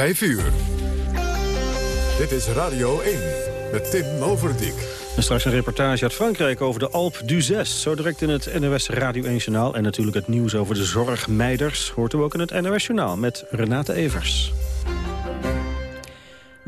5 uur. Dit is Radio 1 met Tim Overdijk. En straks een reportage uit Frankrijk over de Alp d'Huez. Zo direct in het NOS Radio 1 Journaal. En natuurlijk het nieuws over de zorgmeiders... hoort u ook in het NOS Journaal met Renate Evers.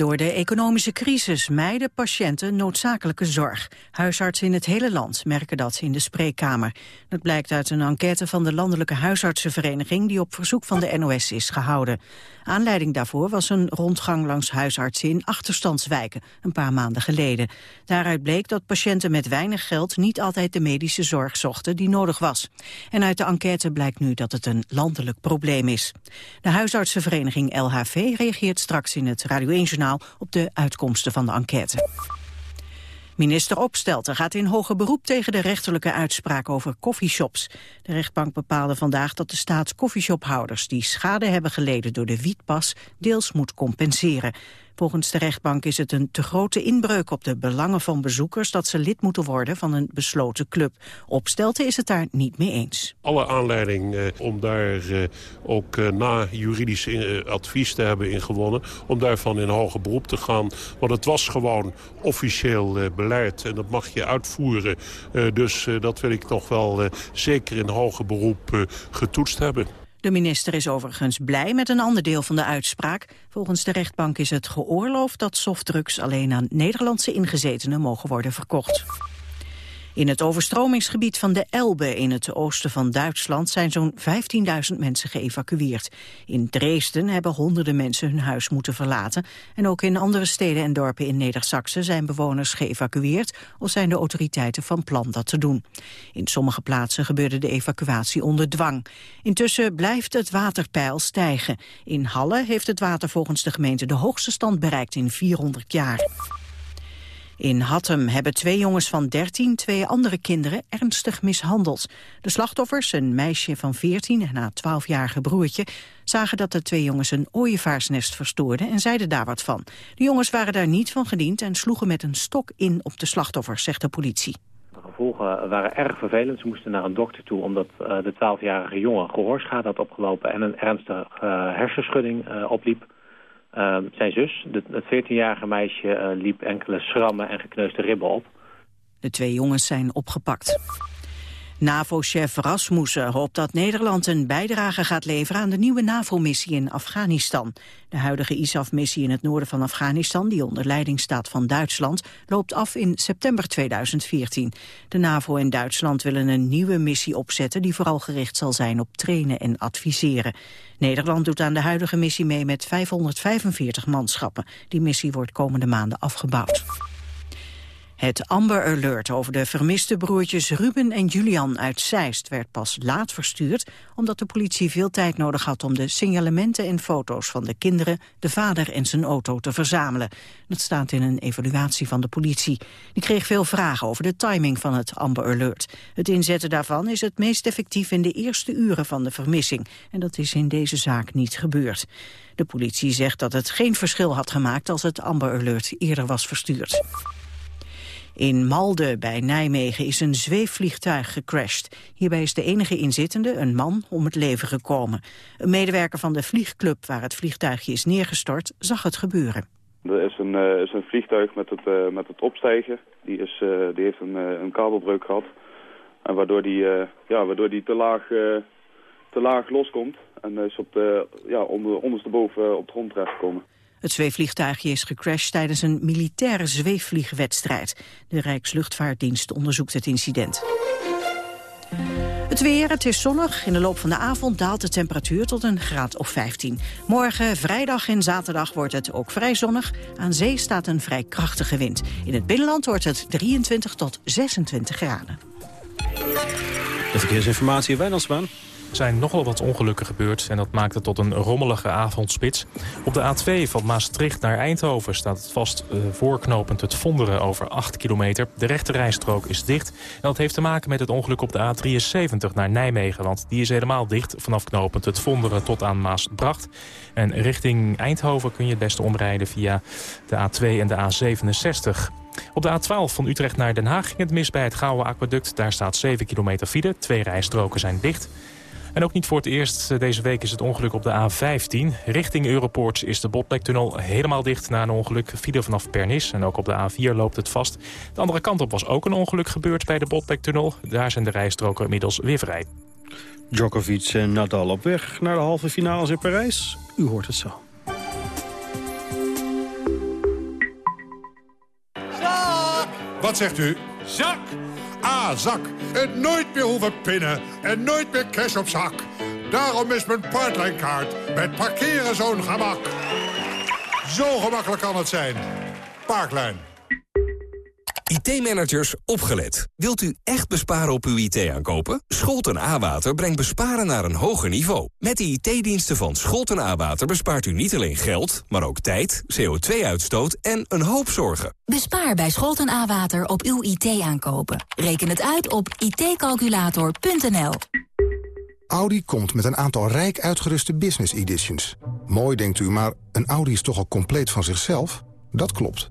Door de economische crisis mijden patiënten noodzakelijke zorg. Huisartsen in het hele land merken dat in de spreekkamer. Dat blijkt uit een enquête van de Landelijke Huisartsenvereniging... die op verzoek van de NOS is gehouden. Aanleiding daarvoor was een rondgang langs huisartsen in achterstandswijken... een paar maanden geleden. Daaruit bleek dat patiënten met weinig geld... niet altijd de medische zorg zochten die nodig was. En uit de enquête blijkt nu dat het een landelijk probleem is. De huisartsenvereniging LHV reageert straks in het Radio 1-journaal op de uitkomsten van de enquête. Minister Opstelten gaat in hoger beroep tegen de rechterlijke uitspraak over koffieshops. De rechtbank bepaalde vandaag dat de staat koffieshophouders die schade hebben geleden door de wietpas deels moet compenseren. Volgens de rechtbank is het een te grote inbreuk op de belangen van bezoekers dat ze lid moeten worden van een besloten club. Opstelten is het daar niet mee eens. Alle aanleiding eh, om daar eh, ook eh, na juridisch eh, advies te hebben ingewonnen, om daarvan in hoger beroep te gaan. Want het was gewoon officieel eh, beleid en dat mag je uitvoeren. Eh, dus dat wil ik nog wel zeker in hoger beroep getoetst hebben. De minister is overigens blij met een ander deel van de uitspraak. Volgens de rechtbank is het geoorloofd dat softdrugs alleen aan Nederlandse ingezetenen mogen worden verkocht. In het overstromingsgebied van de Elbe in het oosten van Duitsland zijn zo'n 15.000 mensen geëvacueerd. In Dresden hebben honderden mensen hun huis moeten verlaten. En ook in andere steden en dorpen in neder zijn bewoners geëvacueerd of zijn de autoriteiten van plan dat te doen. In sommige plaatsen gebeurde de evacuatie onder dwang. Intussen blijft het waterpeil stijgen. In Halle heeft het water volgens de gemeente de hoogste stand bereikt in 400 jaar. In Hattem hebben twee jongens van 13 twee andere kinderen ernstig mishandeld. De slachtoffers, een meisje van 14 en haar 12-jarige broertje... zagen dat de twee jongens een ooievaarsnest verstoorden en zeiden daar wat van. De jongens waren daar niet van gediend en sloegen met een stok in op de slachtoffers, zegt de politie. De gevolgen waren erg vervelend. Ze moesten naar een dokter toe omdat uh, de 12-jarige jongen gehoorschade had opgelopen... en een ernstige uh, hersenschudding uh, opliep. Uh, zijn zus, het 14-jarige meisje, uh, liep enkele schrammen en gekneusde ribben op. De twee jongens zijn opgepakt. NAVO-chef Rasmussen hoopt dat Nederland een bijdrage gaat leveren aan de nieuwe NAVO-missie in Afghanistan. De huidige ISAF-missie in het noorden van Afghanistan, die onder leiding staat van Duitsland, loopt af in september 2014. De NAVO en Duitsland willen een nieuwe missie opzetten die vooral gericht zal zijn op trainen en adviseren. Nederland doet aan de huidige missie mee met 545 manschappen. Die missie wordt komende maanden afgebouwd. Het Amber Alert over de vermiste broertjes Ruben en Julian uit Zeist werd pas laat verstuurd, omdat de politie veel tijd nodig had om de signalementen en foto's van de kinderen, de vader en zijn auto te verzamelen. Dat staat in een evaluatie van de politie. Die kreeg veel vragen over de timing van het Amber Alert. Het inzetten daarvan is het meest effectief in de eerste uren van de vermissing. En dat is in deze zaak niet gebeurd. De politie zegt dat het geen verschil had gemaakt als het Amber Alert eerder was verstuurd. In Malden bij Nijmegen is een zweefvliegtuig gecrashed. Hierbij is de enige inzittende, een man, om het leven gekomen. Een medewerker van de vliegclub waar het vliegtuigje is neergestort, zag het gebeuren. Er is een, is een vliegtuig met het, uh, met het opstijgen. Die, is, uh, die heeft een, een kabelbreuk gehad. En waardoor die, ja, waardoor die te, laag, te laag loskomt. En is op de, ja, onder, ondersteboven op de grond terechtgekomen. Het zweefvliegtuigje is gecrashed tijdens een militaire zweefvliegwedstrijd. De Rijksluchtvaartdienst onderzoekt het incident. Het weer, het is zonnig. In de loop van de avond daalt de temperatuur tot een graad of 15. Morgen, vrijdag en zaterdag wordt het ook vrij zonnig. Aan zee staat een vrij krachtige wind. In het binnenland wordt het 23 tot 26 graden. De verkeersinformatie, Wijnandsbaan. Zijn nogal wat ongelukken gebeurd en dat maakt het tot een rommelige avondspits. Op de A2 van Maastricht naar Eindhoven staat het vast uh, voorknopend het Vonderen over 8 kilometer. De rechte rijstrook is dicht en dat heeft te maken met het ongeluk op de A73 naar Nijmegen. Want die is helemaal dicht vanaf knopend het Vonderen tot aan Maasbracht. En richting Eindhoven kun je het beste omrijden via de A2 en de A67. Op de A12 van Utrecht naar Den Haag ging het mis bij het Gouwe Aquaduct. Daar staat 7 kilometer file. Twee rijstroken zijn dicht. En ook niet voor het eerst deze week is het ongeluk op de A15. Richting Europoort is de Botlektunnel helemaal dicht na een ongeluk. File vanaf Pernis en ook op de A4 loopt het vast. De andere kant op was ook een ongeluk gebeurd bij de Botlektunnel. Daar zijn de rijstroken inmiddels weer vrij. Djokovic en Nadal op weg naar de halve finales in Parijs. U hoort het zo. Wat zegt u? Zak! Ah, zak. En nooit meer hoeven pinnen. En nooit meer cash op zak. Daarom is mijn Parklijnkaart met parkeren zo'n gemak. Zo gemakkelijk kan het zijn. Parklijn. IT-managers, opgelet. Wilt u echt besparen op uw IT-aankopen? Scholten A-Water brengt besparen naar een hoger niveau. Met de IT-diensten van Scholten A-Water bespaart u niet alleen geld... maar ook tijd, CO2-uitstoot en een hoop zorgen. Bespaar bij Scholten A-Water op uw IT-aankopen. Reken het uit op itcalculator.nl. Audi komt met een aantal rijk uitgeruste business editions. Mooi denkt u, maar een Audi is toch al compleet van zichzelf? Dat klopt.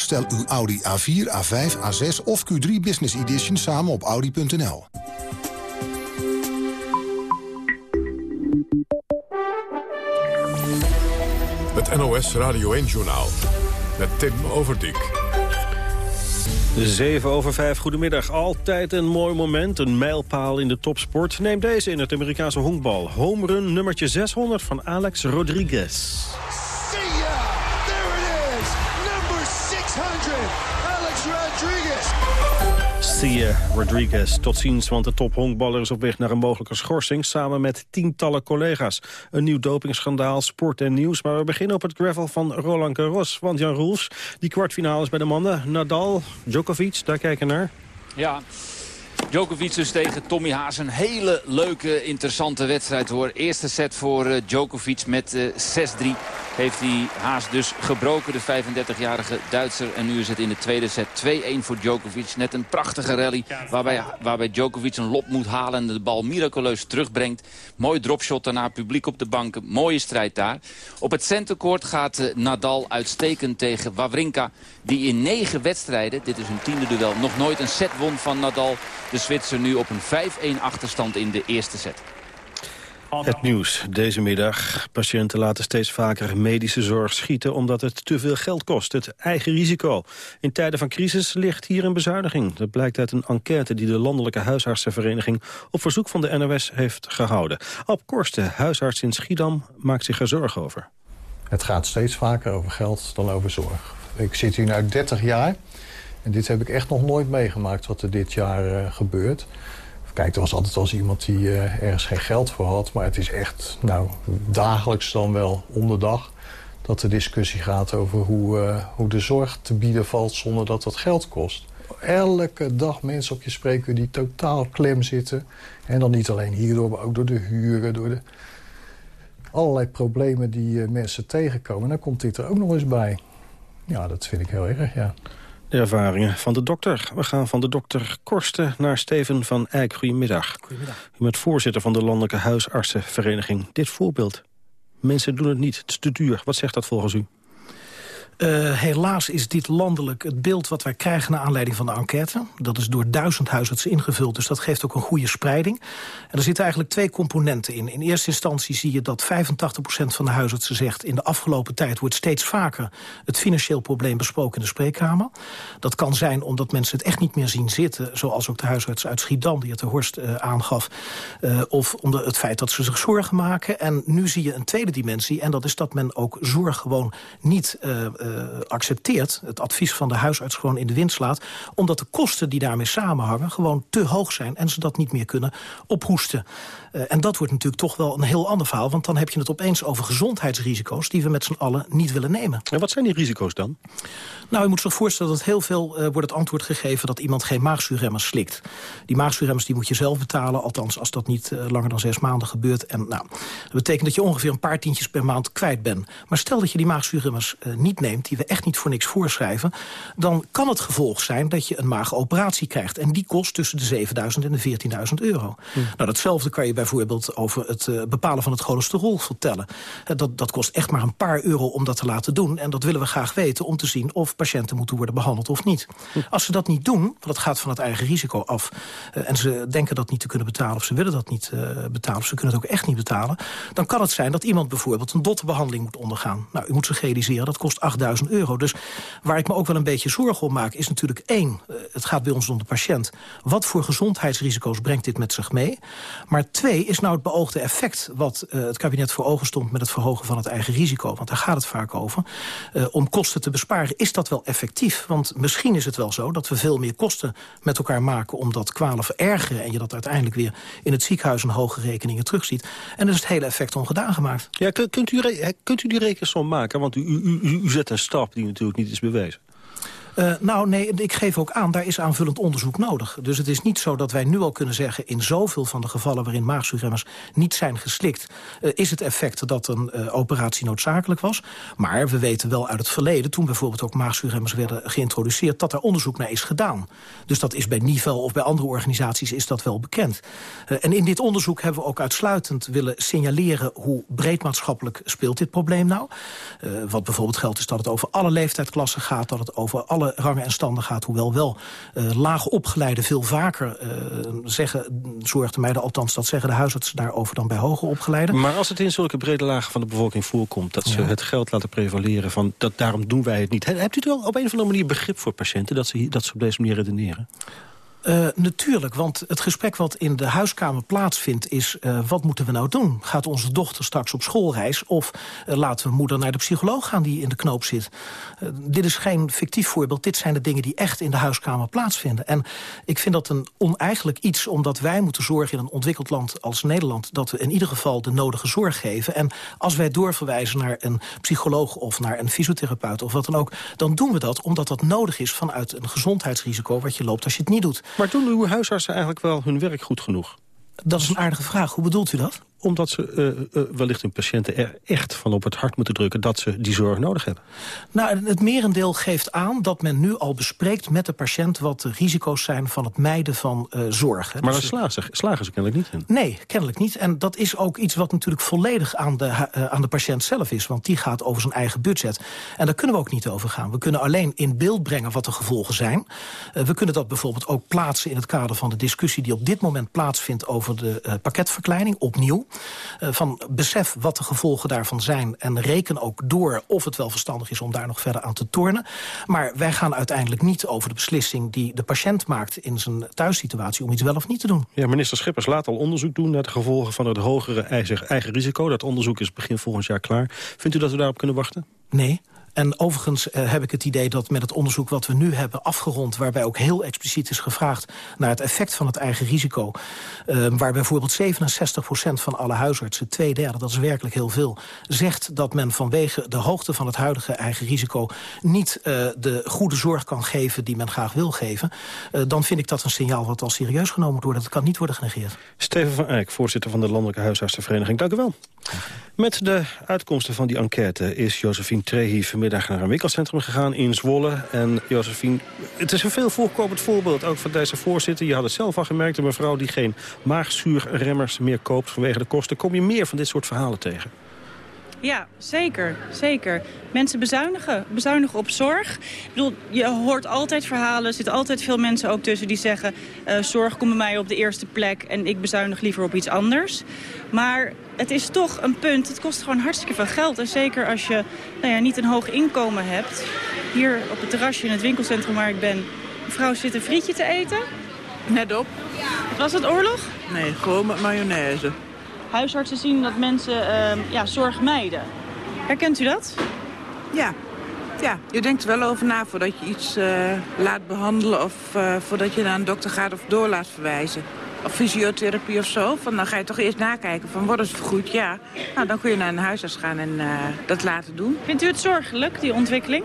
Stel uw Audi A4, A5, A6 of Q3 Business Edition samen op Audi.nl. Het NOS Radio 1-journaal met Tim Overdijk. 7 over 5, goedemiddag. Altijd een mooi moment, een mijlpaal in de topsport. Neem deze in het Amerikaanse honkbal. Home run nummertje 600 van Alex Rodriguez. Rodriguez. Tot ziens, want de top honkballer is op weg naar een mogelijke schorsing... samen met tientallen collega's. Een nieuw dopingschandaal, sport en nieuws. Maar we beginnen op het gravel van Roland Garros. Want Jan Roels, die kwartfinales bij de mannen. Nadal, Djokovic, daar kijken naar. Ja, Djokovic dus tegen Tommy Haas. Een hele leuke, interessante wedstrijd hoor. Eerste set voor uh, Djokovic met uh, 6-3 heeft hij Haas dus gebroken, de 35-jarige Duitser. En nu is het in de tweede set 2-1 voor Djokovic. Net een prachtige rally waarbij, waarbij Djokovic een lop moet halen... en de bal miraculeus terugbrengt. Mooi dropshot daarna, publiek op de banken. Mooie strijd daar. Op het centercourt gaat uh, Nadal uitstekend tegen Wawrinka... die in negen wedstrijden, dit is een tiende duel... nog nooit een set won van Nadal. De Zwitser nu op een 5-1 achterstand in de eerste set. Het nieuws deze middag. Patiënten laten steeds vaker medische zorg schieten... omdat het te veel geld kost, het eigen risico. In tijden van crisis ligt hier een bezuiniging. Dat blijkt uit een enquête die de Landelijke Huisartsenvereniging... op verzoek van de NOS heeft gehouden. Op Korsten, huisarts in Schiedam, maakt zich er zorgen over. Het gaat steeds vaker over geld dan over zorg. Ik zit hier nu 30 jaar... en dit heb ik echt nog nooit meegemaakt wat er dit jaar uh, gebeurt... Kijk, er was altijd wel iemand die uh, ergens geen geld voor had. Maar het is echt nou, dagelijks dan wel om de dag... dat de discussie gaat over hoe, uh, hoe de zorg te bieden valt zonder dat dat geld kost. Elke dag mensen op je spreekuur die totaal klem zitten. En dan niet alleen hierdoor, maar ook door de huren, door de allerlei problemen die uh, mensen tegenkomen. En dan komt dit er ook nog eens bij. Ja, dat vind ik heel erg, ja. De ervaringen van de dokter. We gaan van de dokter Korsten naar Steven van Eyck. Goedemiddag. Goedemiddag. U bent voorzitter van de Landelijke Huisartsenvereniging. Dit voorbeeld. Mensen doen het niet. Het is te duur. Wat zegt dat volgens u? Uh, helaas is dit landelijk het beeld wat wij krijgen... naar aanleiding van de enquête. Dat is door duizend huisartsen ingevuld, dus dat geeft ook een goede spreiding. En er zitten eigenlijk twee componenten in. In eerste instantie zie je dat 85% van de huisartsen zegt... in de afgelopen tijd wordt steeds vaker het financieel probleem besproken in de spreekkamer. Dat kan zijn omdat mensen het echt niet meer zien zitten... zoals ook de huisarts uit Schiedam, die het de Horst uh, aangaf... Uh, of onder het feit dat ze zich zorgen maken. En nu zie je een tweede dimensie, en dat is dat men ook zorg gewoon niet accepteert... het advies van de huisarts gewoon in de wind slaat... omdat de kosten die daarmee samenhangen gewoon te hoog zijn... en ze dat niet meer kunnen ophoesten. Uh, en dat wordt natuurlijk toch wel een heel ander verhaal... want dan heb je het opeens over gezondheidsrisico's... die we met z'n allen niet willen nemen. En wat zijn die risico's dan? Nou, je moet zich voorstellen dat heel veel uh, wordt het antwoord gegeven... dat iemand geen maagzuurremmers slikt. Die maagzuurremmers die moet je zelf betalen... althans als dat niet uh, langer dan zes maanden gebeurt. En nou, dat betekent dat je ongeveer een paar tientjes per maand kwijt bent. Maar stel dat je die maagzuurremmers niet neemt... die we echt niet voor niks voorschrijven... dan kan het gevolg zijn dat je een maagoperatie krijgt. En die kost tussen de 7.000 en de 14.000 euro. Hm. Nou, datzelfde kan je bijvoorbeeld over het uh, bepalen van het cholesterol vertellen. Uh, dat, dat kost echt maar een paar euro om dat te laten doen. En dat willen we graag weten om te zien of patiënten moeten worden behandeld of niet. Hm. Als ze dat niet doen, want het gaat van het eigen risico af... Uh, en ze denken dat niet te kunnen betalen of ze willen dat niet betalen... of ze kunnen het ook echt niet betalen... dan kan het zijn dat iemand bijvoorbeeld een dotterbehandeling moet ondergaan. Nou, u moet zich realiseren, dat kost 8000 euro. Dus waar ik me ook wel een beetje zorgen om maak... is natuurlijk één, het gaat bij ons om de patiënt. Wat voor gezondheidsrisico's brengt dit met zich mee? Maar twee, is nou het beoogde effect... wat uh, het kabinet voor ogen stond met het verhogen van het eigen risico? Want daar gaat het vaak over. Uh, om kosten te besparen, is dat wel effectief? Want misschien is het wel zo dat we veel meer kosten met elkaar maken... om dat kwalen verergeren en je dat uiteindelijk weer in het ziekenhuis... een hoge rekeningen terugziet. En dan is het hele effect ongedaan gemaakt. Ja, kunt u, kunt u die rekensom maken? Want u, u, u zet een stap die natuurlijk niet is bewezen. Uh, nou, nee, ik geef ook aan, daar is aanvullend onderzoek nodig. Dus het is niet zo dat wij nu al kunnen zeggen... in zoveel van de gevallen waarin maagzuurremmers niet zijn geslikt... Uh, is het effect dat een uh, operatie noodzakelijk was. Maar we weten wel uit het verleden... toen bijvoorbeeld ook maagzuurremmers werden geïntroduceerd... dat er onderzoek naar is gedaan. Dus dat is bij Nivel of bij andere organisaties is dat wel bekend. en in dit onderzoek hebben we ook uitsluitend willen signaleren... hoe breed maatschappelijk speelt dit probleem nou. wat bijvoorbeeld geldt is dat het over alle leeftijdsklassen gaat... dat het over alle rangen en standen gaat. Hoewel wel uh, laag opgeleide veel vaker uh, zeggen, zorgt de meiden althans dat zeggen de huisartsen daarover dan bij hoger opgeleiden. Maar als het in zulke brede lagen van de bevolking voorkomt, dat ze ja. het geld laten prevaleren van dat daarom doen wij het niet. Hebt u wel op een of andere manier begrip voor patiënten dat ze, dat ze op deze manier redeneren? Uh, natuurlijk, want het gesprek wat in de huiskamer plaatsvindt is... Uh, wat moeten we nou doen? Gaat onze dochter straks op schoolreis? Of uh, laten we moeder naar de psycholoog gaan die in de knoop zit? dit is geen fictief voorbeeld. Dit zijn de dingen die echt in de huiskamer plaatsvinden. En ik vind dat een oneigenlijk iets... omdat wij moeten zorgen in een ontwikkeld land als Nederland... dat we in ieder geval de nodige zorg geven. En als wij doorverwijzen naar een psycholoog of naar een fysiotherapeut... of wat dan ook, dan doen we dat omdat dat nodig is... vanuit een gezondheidsrisico wat je loopt als je het niet doet. Maar doen uw huisartsen eigenlijk wel hun werk goed genoeg? Dat is een aardige vraag. Hoe bedoelt u dat? Omdat ze uh, uh, wellicht hun patiënten er echt van op het hart moeten drukken... dat ze die zorg nodig hebben. Nou, het merendeel geeft aan dat men nu al bespreekt met de patiënt... wat de risico's zijn van het mijden van uh, zorg. Maar dus, daar slagen ze, slagen ze kennelijk niet in. Nee, kennelijk niet. En dat is ook iets wat natuurlijk volledig aan de, aan de patiënt zelf is. Want die gaat over zijn eigen budget. En daar kunnen we ook niet over gaan. We kunnen alleen in beeld brengen wat de gevolgen zijn. we kunnen dat bijvoorbeeld ook plaatsen in het kader van de discussie... die op dit moment plaatsvindt over de pakketverkleining, opnieuw. Uh, van besef wat de gevolgen daarvan zijn... en reken ook door of het wel verstandig is om daar nog verder aan te tornen. Maar wij gaan uiteindelijk niet over de beslissing die de patiënt maakt... in zijn thuissituatie om iets wel of niet te doen. Ja, minister Schippers laat al onderzoek doen naar de gevolgen van het hogere eigen, eigen risico. Dat onderzoek is begin volgend jaar klaar. Vindt u dat we daarop kunnen wachten? Nee, en overigens uh, heb ik het idee dat met het onderzoek wat we nu hebben afgerond... waarbij ook heel expliciet is gevraagd naar het effect van het eigen risico... Uh, waar bijvoorbeeld 67% van alle huisartsen, twee derde, dat is werkelijk heel veel... zegt dat men vanwege de hoogte van het huidige eigen risico... niet uh, de goede zorg kan geven die men graag wil geven... dan vind ik dat een signaal wat al serieus genomen moet worden. Dat kan niet worden genegeerd. Steven van Eyck, voorzitter van de Landelijke Huisartsenvereniging. Dank u wel. Met de uitkomsten van die enquête is Josephine Trehi vanmiddag naar een winkelcentrum gegaan in Zwolle. En Josephine, het is een veel voorkomend voorbeeld ook van deze voorzitter. Je had het zelf al gemerkt, een mevrouw die geen maagzuurremmers meer koopt vanwege de kosten. Kom je meer van dit soort verhalen tegen? Ja, zeker. Zeker. Mensen bezuinigen. Bezuinigen op zorg. Ik bedoel, je hoort altijd verhalen. Er zitten altijd veel mensen ook tussen die zeggen... Uh, zorg komt bij mij op de eerste plek en ik bezuinig liever op iets anders. Maar het is toch een punt. Het kost gewoon hartstikke veel geld. En zeker als je nou ja, niet een hoog inkomen hebt. Hier op het terrasje in het winkelcentrum waar ik ben... Mevrouw zit een frietje te eten. Net op. Was het oorlog? Nee, gewoon met mayonaise. Huisartsen zien dat mensen uh, ja, zorg mijden. Herkent u dat? Ja. Ja, je denkt er wel over na voordat je iets uh, laat behandelen... of uh, voordat je naar een dokter gaat of door laat verwijzen. Of fysiotherapie of zo. Van, dan ga je toch eerst nakijken van wordt het goed? Ja. Nou, dan kun je naar een huisarts gaan en uh, dat laten doen. Vindt u het zorgelijk, die ontwikkeling?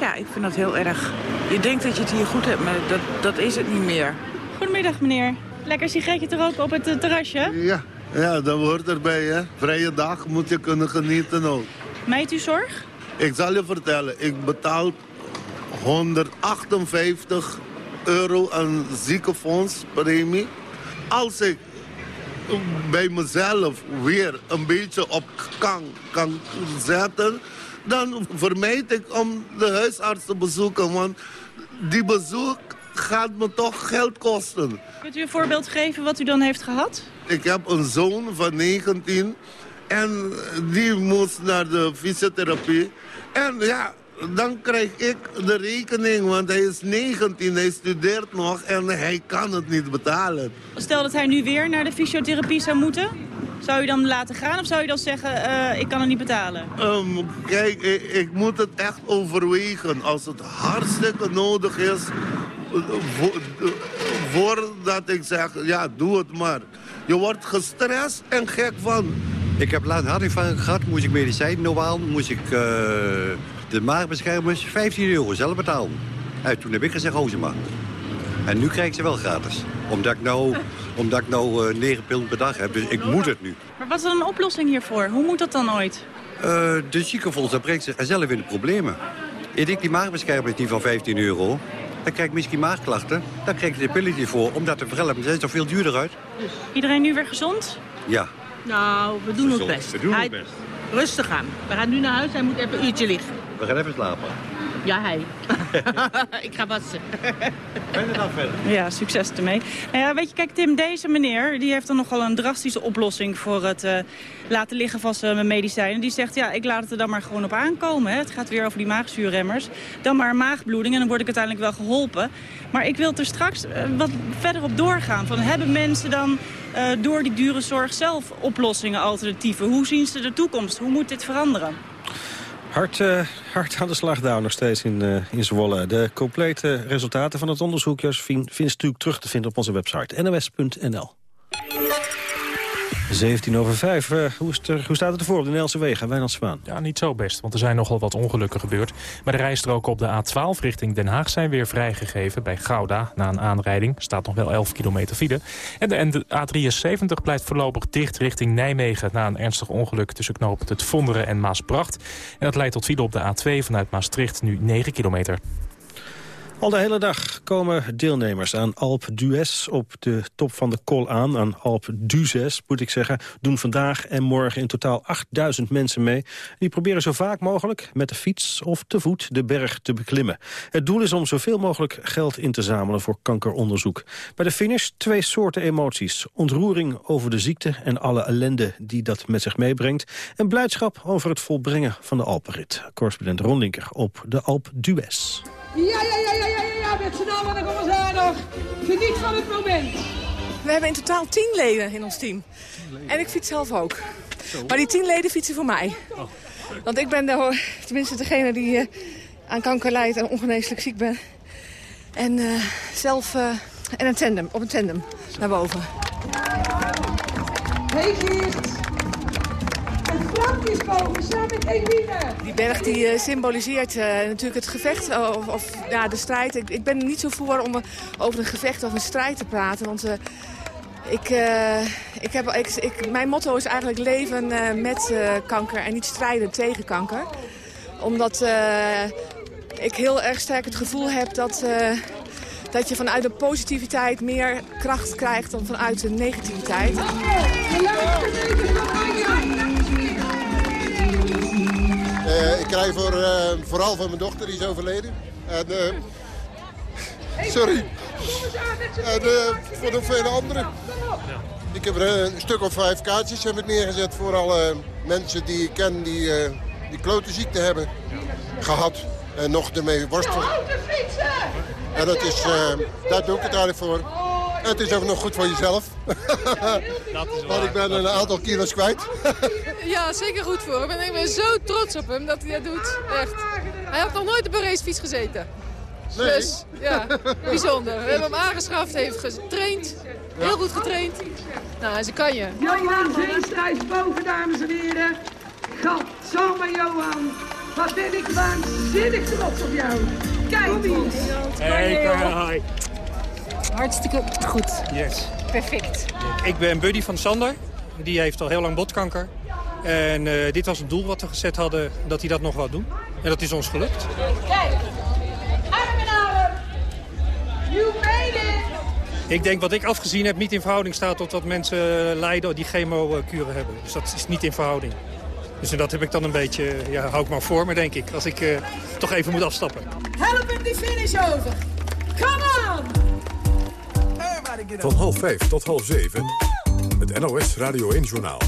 Ja, ik vind dat heel erg. Je denkt dat je het hier goed hebt, maar dat, dat is het niet meer. Goedemiddag, meneer. Lekker sigaretje te roken op het terrasje? Ja, ja, dat hoort erbij, hè. Vrije dag moet je kunnen genieten ook. Mijt u zorg? Ik zal je vertellen, ik betaal 158 euro aan ziekenfondspremie. Als ik bij mezelf weer een beetje op kan, kan zetten... dan vermijd ik om de huisarts te bezoeken. Want die bezoek gaat me toch geld kosten. Kunt u een voorbeeld geven wat u dan heeft gehad? Ik heb een zoon van 19 en die moest naar de fysiotherapie. En ja, dan krijg ik de rekening, want hij is 19, hij studeert nog en hij kan het niet betalen. Stel dat hij nu weer naar de fysiotherapie zou moeten, zou je dan laten gaan of zou je dan zeggen, uh, ik kan het niet betalen? Um, kijk, ik, ik, moet het echt overwegen. Als het hartstikke nodig is, voordat ik zeg, ja, doe het maar. Je wordt gestrest en gek van. Ik heb laatst hartinfarct gehad, moest ik medicijn normaal, moest ik uh, de maagbeschermers 15 euro zelf betalen. En toen heb ik gezegd, hou ze maar. En nu krijg ik ze wel gratis. Omdat ik nou, omdat ik nou uh, 9 pillen per dag heb, dus ik moet het nu. Maar wat is dan een oplossing hiervoor? Hoe moet dat dan ooit? Uh, de ziekenfonds, daar brengt zich zelf in de problemen. Ik denk die maagbeschermers die van 15 euro, dan krijg ik misschien maagklachten. Dan krijg ik de pilletjes voor, omdat de verhelpen zijn toch veel duurder uit. Iedereen nu weer gezond? Ja. Nou, we doen ons best. We doen ons best. Rustig aan. We gaan nu naar huis, hij moet even een uurtje liggen. We gaan even slapen. Ja, hij. ik ga wassen. Ben je dan verder? Ja, succes ermee. Nou ja, weet je, kijk, Tim, deze meneer die heeft dan nogal een drastische oplossing voor het uh, laten liggen van zijn medicijnen. Die zegt, ja, ik laat het er dan maar gewoon op aankomen. Hè. Het gaat weer over die maagzuurremmers. Dan maar maagbloeding en dan word ik uiteindelijk wel geholpen. Maar ik wil er straks uh, wat verder op doorgaan. Van, hebben mensen dan uh, door die dure zorg zelf oplossingen, alternatieven? Hoe zien ze de toekomst? Hoe moet dit veranderen? Hard, uh, aan de slag daar nog steeds in, uh, in Zwolle. De complete resultaten van het onderzoek, Josephine, vindt natuurlijk terug te vinden op onze website nws.nl. 17 over 5. Uh, hoe, er, hoe, staat het ervoor op de Nederlandse wegen? Wijnand Zwaan. Ja, niet zo best, want er zijn nogal wat ongelukken gebeurd. Maar de rijstroken op de A12 richting Den Haag zijn weer vrijgegeven. Bij Gouda, na een aanrijding, staat nog wel 11 kilometer file. En de, en de A73 blijft voorlopig dicht richting Nijmegen... na een ernstig ongeluk tussen knopen het Vonderen en Maasbracht. En dat leidt tot file op de A2 vanuit Maastricht, nu 9 kilometer. Al de hele dag komen deelnemers aan Alp d'Huez op de top van de kol aan. Aan Alp d'Huez, moet ik zeggen. Doen vandaag en morgen in totaal 8000 mensen mee. Die proberen zo vaak mogelijk met de fiets of te voet de berg te beklimmen. Het doel is om zoveel mogelijk geld in te zamelen voor kankeronderzoek. Bij de finish twee soorten emoties. Ontroering over de ziekte en alle ellende die dat met zich meebrengt. En blijdschap over het volbrengen van de Alpenrit. Correspondent Ron Linker op de Alp d'Huez. Ja, ja, ja, ja, ja, ja, met z'n allen, komen ze aardig. Geniet van het moment. We hebben in totaal tien leden in ons team. En ik fiets zelf ook. Maar die tien leden fietsen voor mij. Want ik ben de, tenminste degene die uh, aan kanker lijdt en ongeneeslijk ziek ben. En uh, zelf uh, en een tandem, op een tandem naar boven. Hey Geert. Samen met Eline. Die berg die uh, symboliseert uh, natuurlijk het gevecht, of, of ja, de strijd. Ik, ik ben er niet zo voor om over een gevecht of een strijd te praten. Want ik, ik heb, ik, ik, mijn motto is eigenlijk leven met kanker en niet strijden tegen kanker. Omdat ik heel erg sterk het gevoel heb dat, dat je vanuit de positiviteit meer kracht krijgt dan vanuit de negativiteit. Uh, ik krijg voor, uh, vooral voor mijn dochter, die is overleden. En, uh, sorry. En voor nog vele anderen. Ik heb er een stuk of vijf kaartjes heb ik neergezet voor alle mensen die ik ken die, die klote ziekte hebben gehad. En nog ermee worstelen. En dat is, daar doe ik het eigenlijk voor. Het is ook nog goed voor jezelf. Dat is Want ik ben een aantal kilo's kwijt. ja, zeker goed voor hem. En ik ben zo trots op hem dat hij dat doet. Echt. Hij had nog nooit op een racefiets gezeten. Nee. Dus, ja, bijzonder. We hebben hem aangeschaft, heeft getraind. Heel goed getraind. Nou, ze kan je. Johan Veenstra is boven, dames en heren. Godsamme, Johan. Wat ben ik waanzinnig trots op jou. Kijk eens. Hey, hi. Hartstikke goed. Yes. Perfect. Ik ben Buddy van Sander. Die heeft al heel lang botkanker. En uh, dit was het doel wat we gezet hadden, dat hij dat nog wou doen. En dat is ons gelukt. Kijk, arm in arm. You made it. Ik denk wat ik afgezien heb niet in verhouding staat tot wat mensen lijden die chemokuren hebben. Dus dat is niet in verhouding. Dus dat heb ik dan een beetje, ja, hou ik maar voor me denk ik, als ik uh, toch even moet afstappen. Help hem die finish over. Come on! Van half vijf tot half zeven, het NOS Radio 1-journaal.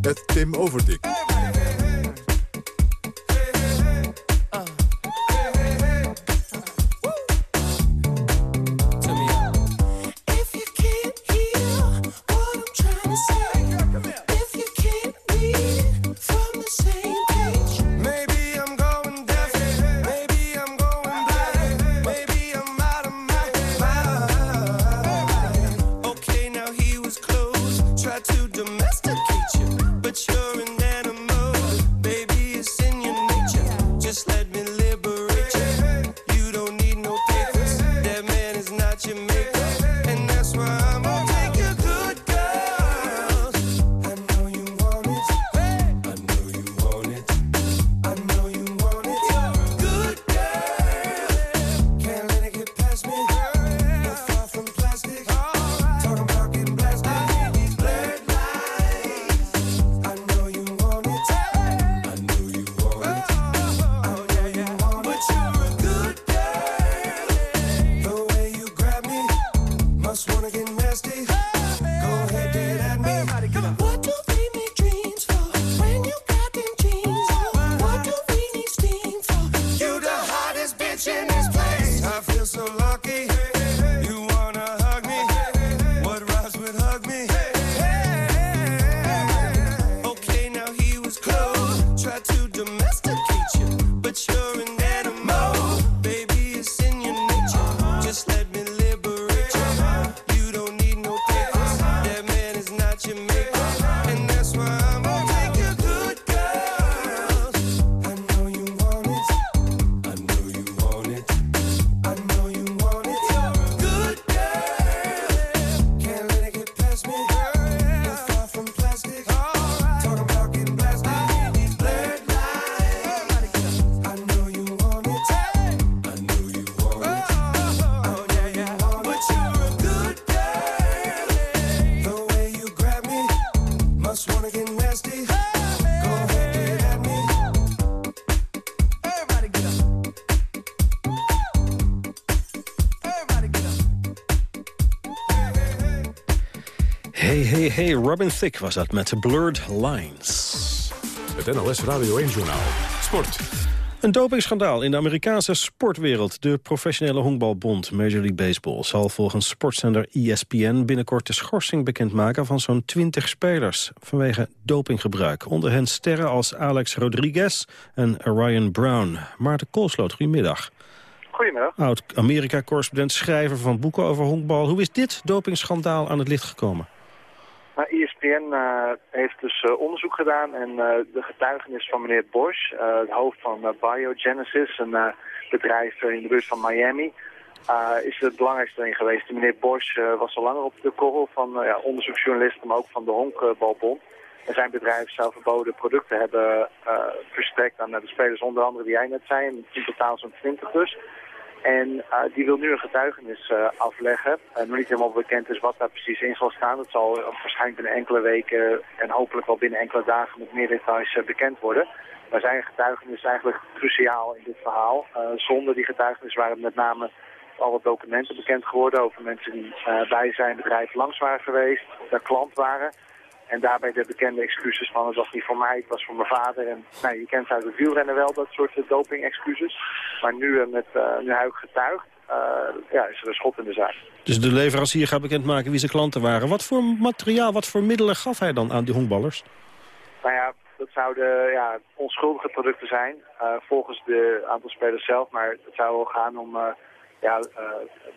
Met Tim Overdik. Robin Thicke was dat met Blurred Lines. Het NLS Radio 1-journaal. Sport. Een dopingschandaal in de Amerikaanse sportwereld. De professionele honkbalbond Major League Baseball zal volgens sportzender ESPN binnenkort de schorsing bekendmaken van zo'n 20 spelers vanwege dopinggebruik. Onder hen sterren als Alex Rodriguez en Ryan Brown. Maarten Koolsloot, goedemiddag. Goedemiddag. Oud-Amerika-correspondent, schrijver van boeken over honkbal. Hoe is dit dopingschandaal aan het licht gekomen? Nou, ESPN uh, heeft dus uh, onderzoek gedaan en uh, de getuigenis van meneer Bosch, het hoofd van Biogenesis, een bedrijf in de buurt van Miami, is het belangrijkste erin geweest. Meneer Bosch was al langer op de korrel van ja, onderzoeksjournalisten, maar ook van de Honkbalbond. En zijn bedrijf zou verboden producten hebben verstrekt aan de spelers, onder andere die jij net zei, in totaal zo'n 20 dus. En uh, die wil nu een getuigenis uh, afleggen. Uh, nog niet helemaal bekend is wat daar precies in zal staan. Het zal waarschijnlijk binnen enkele weken en hopelijk wel binnen enkele dagen met meer details bekend worden. Maar zijn getuigenis is eigenlijk cruciaal in dit verhaal. zonder die getuigenis waren met name al wat documenten bekend geworden over mensen die bij zijn bedrijf langs waren geweest, daar klant waren. En daarbij de bekende excuses van het was niet voor mij, het was voor mijn vader. En nou, je kent uit het wielrennen wel dat soort doping-excuses. Maar nu, met, nu hij ook getuigt, ja, is er een schot in de zaak. Dus de leverancier gaat bekendmaken wie zijn klanten waren. Wat voor materiaal, wat voor middelen gaf hij dan aan die honkballers? Nou ja, dat zouden ja, onschuldige producten zijn, volgens de aantal spelers zelf. Maar het zou wel gaan om ja, uh,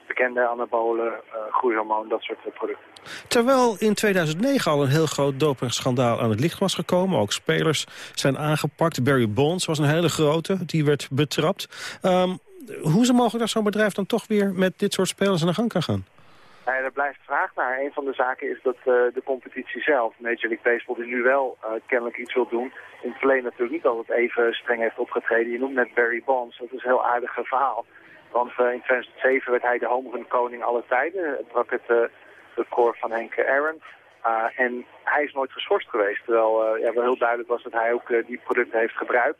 bekende anabolen, uh, groeihormoon, dat soort producten. Terwijl in 2009 al een heel groot dopingschandaal aan het licht was gekomen. Ook spelers zijn aangepakt. Barry Bonds was een hele grote, die werd betrapt. Um, hoe is het mogelijk dat zo'n bedrijf dan toch weer met dit soort spelers aan de gang kan gaan? Nou ja, er blijft vraag naar. Een van de zaken is dat uh, de competitie zelf, Major League Baseball, die nu wel uh, kennelijk iets wil doen, in het verleden natuurlijk niet altijd even streng heeft opgetreden. Je noemt net Barry Bonds, dat is een heel aardig verhaal. Want uh, in 2007 werd hij de home van de koning alle tijden. Het brak het uh, record van Henk Aaron. Uh, en hij is nooit geschorst geweest. Terwijl ja, wel heel duidelijk was dat hij ook die producten heeft gebruikt.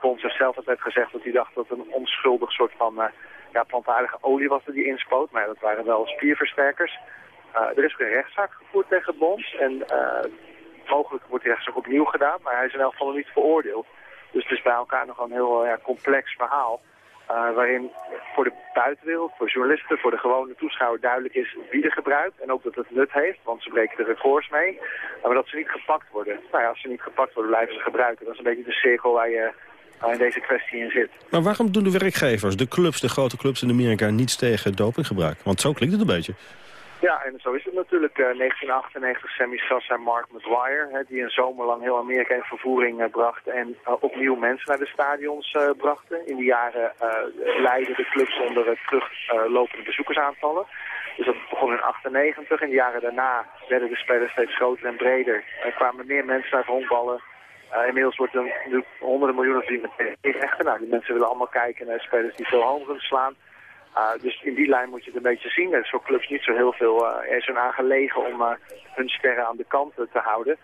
Heeft zelf altijd gezegd dat hij dacht dat een onschuldig soort van ja, plantaardige olie was hij inspoot. Maar dat waren wel spierversterkers. er is ook een rechtszaak gevoerd tegen Bons. En mogelijk wordt die rechtszaak opnieuw gedaan. Maar hij is in elk geval niet veroordeeld. Dus het is bij elkaar nog een heel ja, complex verhaal. Uh, waarin voor de buitenwereld, voor journalisten, voor de gewone toeschouwer duidelijk is wie er gebruikt. En ook dat het nut heeft, want ze breken de records mee. Maar dat ze niet gepakt worden. Nou ja, als ze niet gepakt worden, blijven ze gebruiken. Dat is een beetje de cirkel waar je in deze kwestie in zit. Maar waarom doen de werkgevers, de clubs, de grote clubs in Amerika niets tegen dopinggebruik? Want zo klinkt het een beetje. Ja, en zo is het natuurlijk. Uh, 1998 Sammy Sosa en Mark McGuire, hè, die een zomer lang heel Amerika in vervoering uh, bracht en uh, opnieuw mensen naar de stadions brachten. In die jaren leidden de clubs onder teruglopende bezoekersaantallen. Dus dat begon in 98. In de jaren daarna werden de spelers steeds groter en breder. Er kwamen meer mensen naar honkballen. inmiddels wordt er nu honderden miljoenen verdiend met rechten. Nou, die mensen willen allemaal kijken naar spelers die veel hoger slaan. Uh, dus in die lijn moet je het een beetje zien. Er is voor clubs niet zo heel veel uh, er aangelegen om uh, hun sterren aan de kant te houden.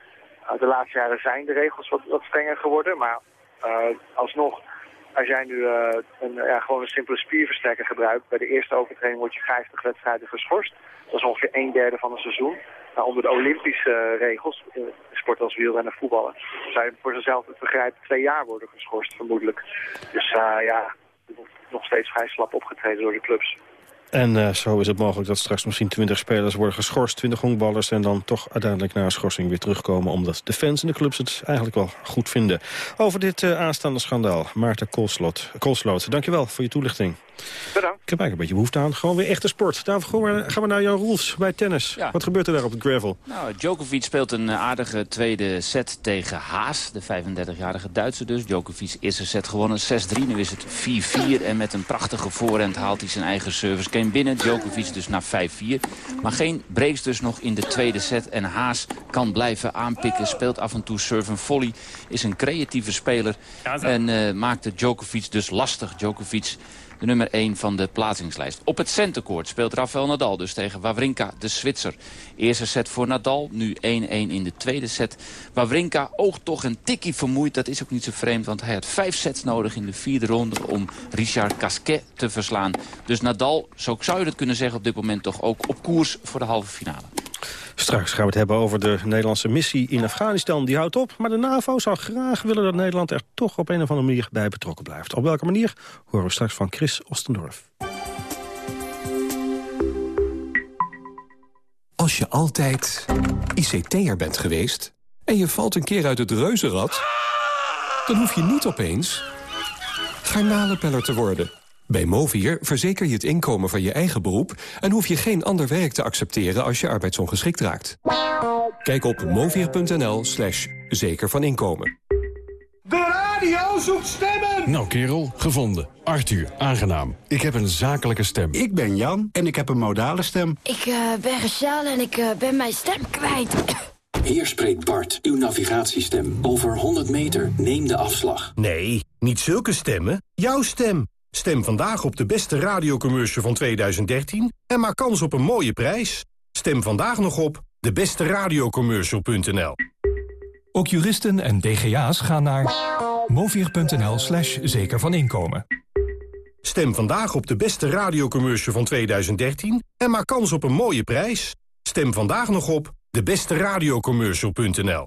de laatste jaren zijn de regels wat, wat strenger geworden, maar alsnog, als jij nu een, ja, gewoon een simpele spierversterker gebruikt, bij de eerste overtreding word je 50 wedstrijden geschorst. Dat is ongeveer een derde van een seizoen. Nou, onder de Olympische regels, sport als wielrennen voetballen, zou je voor zichzelf het begrijp twee jaar worden geschorst, vermoedelijk. Dus ja, nog steeds vrij slap opgetreden door de clubs. En uh, zo is het mogelijk dat straks misschien 20 spelers worden geschorst, 20 honkballers... en dan toch uiteindelijk na een schorsing weer terugkomen... omdat de fans en de clubs het eigenlijk wel goed vinden. Over dit uh, aanstaande schandaal, Maarten Koolsloot. Koolsloot, dankjewel voor je toelichting. Bedankt. Ik heb eigenlijk een beetje behoefte aan. Gewoon weer echte sport. Daarvoor gaan we naar Jan Roels bij tennis. Ja. Wat gebeurt er daar op het gravel? Nou, Djokovic speelt een eh, aardige tweede set tegen Haas. De 35-jarige Duitser dus. Djokovic eerste set gewonnen 6-3. Nu is het 4-4. En met een prachtige voorhand haalt hij zijn eigen service game binnen. Djokovic dus naar 5-4. Maar geen breaks dus nog in de tweede set. En Haas kan blijven aanpikken. Speelt af en toe serve en volley. Is een creatieve speler. en uh, maakte Djokovic dus lastig. Djokovic de nummer 1 van de plaatsingslijst. Op het centercourt speelt Rafael Nadal dus tegen Wawrinka, de Zwitser. Eerste set voor Nadal, nu 1-1 in de tweede set. Wawrinka oogt toch een tikkie vermoeid, dat is ook niet zo vreemd... want hij had vijf sets nodig in de vierde ronde om Richard Casquet te verslaan. Dus Nadal, zo zou je dat kunnen zeggen op dit moment... toch ook op koers voor de halve finale. Straks gaan we het hebben over de Nederlandse missie in Afghanistan. Die houdt op, maar de NAVO zou graag willen dat Nederland er toch op een of andere manier bij betrokken blijft. Op welke manier horen we straks van Chris Ostendorf. Als je altijd ICT'er bent geweest en je valt een keer uit het reuzenrad... dan hoef je niet opeens garnalenpeller te worden... Bij Movier verzeker je het inkomen van je eigen beroep... en hoef je geen ander werk te accepteren als je arbeidsongeschikt raakt. Kijk op movier.nl slash zeker van inkomen. De radio zoekt stemmen! Nou kerel, gevonden. Arthur, aangenaam. Ik heb een zakelijke stem. Ik ben Jan en ik heb een modale stem. Ik uh, ben Rachel en ik uh, ben mijn stem kwijt. Hier spreekt Bart, uw navigatiestem. Over 100 meter, neem de afslag. Nee, niet zulke stemmen. Jouw stem. Stem vandaag op de beste radiocommercial van 2013 en maak kans op een mooie prijs. Stem vandaag nog op debesteradiocommercial.nl Ook juristen en DGA's gaan naar Movier.nl slash zeker van inkomen. Stem vandaag op de beste radiocommercial van 2013 en maak kans op een mooie prijs. Stem vandaag nog op debesteradiocommercial.nl.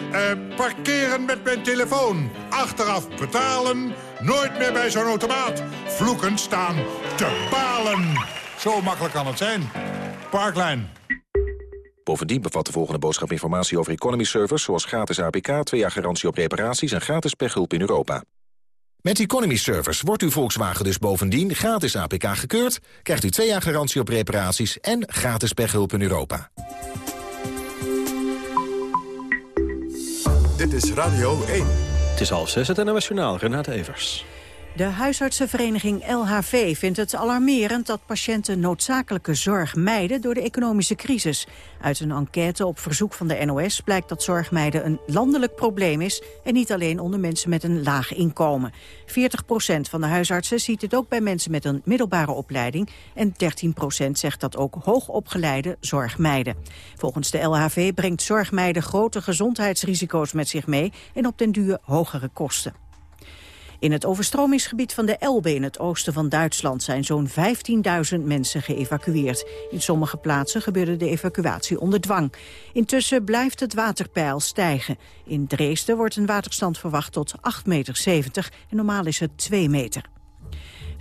eh, parkeren met mijn telefoon. Achteraf betalen. Nooit meer bij zo'n automaat. Vloekend staan te balen. Zo makkelijk kan het zijn. Parklijn. Bovendien bevat de volgende boodschap informatie over economy servers... zoals gratis APK, 2 jaar garantie op reparaties en gratis pechhulp in Europa. Met Economy Servers wordt uw Volkswagen dus bovendien gratis APK gekeurd... krijgt u 2 jaar garantie op reparaties en gratis pechhulp in Europa. Dit is Radio 1. Het is half zes, het NOS Renate Evers. De huisartsenvereniging LHV vindt het alarmerend dat patiënten noodzakelijke zorg mijden door de economische crisis. Uit een enquête op verzoek van de NOS blijkt dat zorgmijden een landelijk probleem is en niet alleen onder mensen met een laag inkomen. 40% van de huisartsen ziet het ook bij mensen met een middelbare opleiding en 13% zegt dat ook hoogopgeleide zorgmijden. Volgens de LHV brengt zorgmijden grote gezondheidsrisico's met zich mee en op den duur hogere kosten. In het overstromingsgebied van de Elbe in het oosten van Duitsland zijn zo'n 15.000 mensen geëvacueerd. In sommige plaatsen gebeurde de evacuatie onder dwang. Intussen blijft het waterpeil stijgen. In Dresden wordt een waterstand verwacht tot 8,70 meter en normaal is het 2 meter.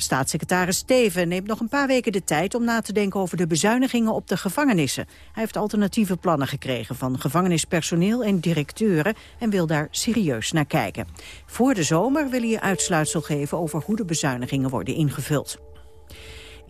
Staatssecretaris Steven neemt nog een paar weken de tijd om na te denken over de bezuinigingen op de gevangenissen. Hij heeft alternatieve plannen gekregen van gevangenispersoneel en directeuren en wil daar serieus naar kijken. Voor de zomer wil hij uitsluitsel geven over hoe de bezuinigingen worden ingevuld.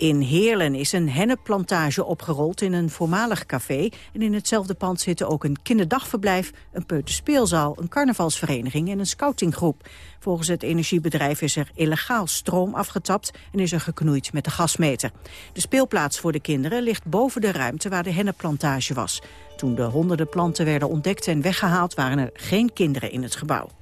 In Heerlen is een hennepplantage opgerold in een voormalig café. En in hetzelfde pand zitten ook een kinderdagverblijf, een peuterspeelzaal, een carnavalsvereniging en een scoutinggroep. Volgens het energiebedrijf is er illegaal stroom afgetapt en is er geknoeid met de gasmeter. De speelplaats voor de kinderen ligt boven de ruimte waar de hennepplantage was. Toen de honderden planten werden ontdekt en weggehaald waren er geen kinderen in het gebouw.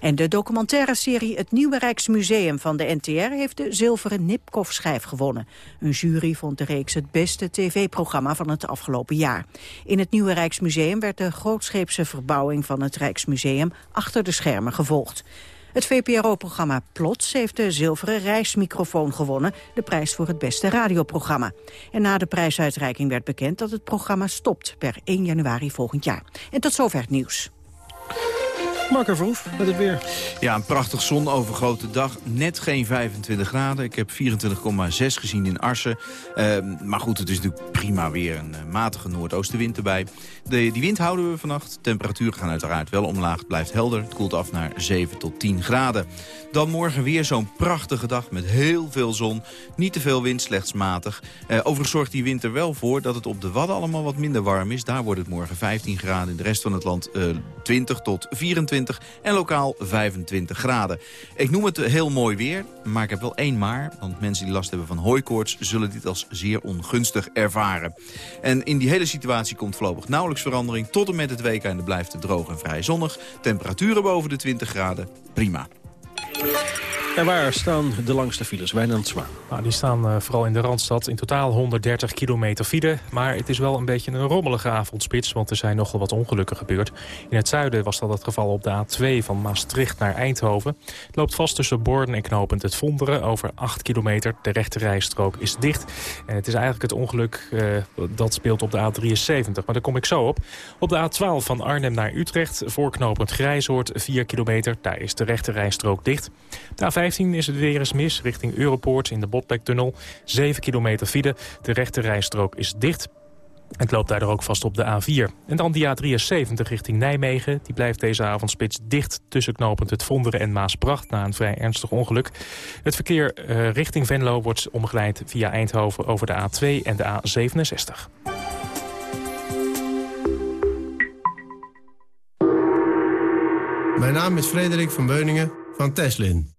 En de documentaire serie Het Nieuwe Rijksmuseum van de NTR heeft de zilveren Nipkoff-schijf gewonnen. Een jury vond de reeks het beste tv-programma van het afgelopen jaar. In het Nieuwe Rijksmuseum werd de grootscheepse verbouwing van het Rijksmuseum achter de schermen gevolgd. Het VPRO-programma Plots heeft de zilveren reismicrofoon gewonnen, de prijs voor het beste radioprogramma. En na de prijsuitreiking werd bekend dat het programma stopt per 1 januari volgend jaar. En tot zover het nieuws. Marker Verhoef met het weer. Ja, een prachtig zonovergrote dag. Net geen 25 graden. Ik heb 24,6 gezien in Arsen. Uh, maar goed, het is natuurlijk prima weer. Een uh, matige noordoostenwind erbij. De, die wind houden we vannacht. Temperaturen gaan uiteraard wel omlaag. Het blijft helder. Het koelt af naar 7 tot 10 graden. Dan morgen weer zo'n prachtige dag met heel veel zon. Niet te veel wind, slechts matig. Uh, overigens zorgt die wind er wel voor dat het op de Wadden allemaal wat minder warm is. Daar wordt het morgen 15 graden. In de rest van het land 20 tot 24 en lokaal 25 graden. Ik noem het heel mooi weer, maar ik heb wel één maar. Want mensen die last hebben van hooikoorts zullen dit als zeer ongunstig ervaren. En in die hele situatie komt voorlopig nauwelijks verandering. Tot en met het week en blijft het droog en vrij zonnig. Temperaturen boven de 20 graden, prima. En waar staan de langste files? Wijnand Zwaan. Nou, die staan uh, vooral in de Randstad. In totaal 130 kilometer file. Maar het is wel een beetje een rommelige avondspits. Want er zijn nogal wat ongelukken gebeurd. In het zuiden was dat het geval op de A2 van Maastricht naar Eindhoven. Het loopt vast tussen Borden en Knopend het Vonderen. Over 8 kilometer. De rechte rijstrook is dicht. En het is eigenlijk het ongeluk uh, dat speelt op de A73. Maar daar kom ik zo op. Op de A12 van Arnhem naar Utrecht. Voorknopend Grijzoord 4 kilometer. Daar is de rechte rijstrook dicht. De 15 is het weer eens mis richting Europoort in de Botlektunnel. 7 kilometer file. De rechte rijstrook is dicht. Het loopt daardoor ook vast op de A4. En dan die A73 richting Nijmegen. Die blijft deze avondspits dicht tussen knopend het Vonderen en Maasbracht... na een vrij ernstig ongeluk. Het verkeer uh, richting Venlo wordt omgeleid via Eindhoven over de A2 en de A67. Mijn naam is Frederik van Beuningen van Teslin.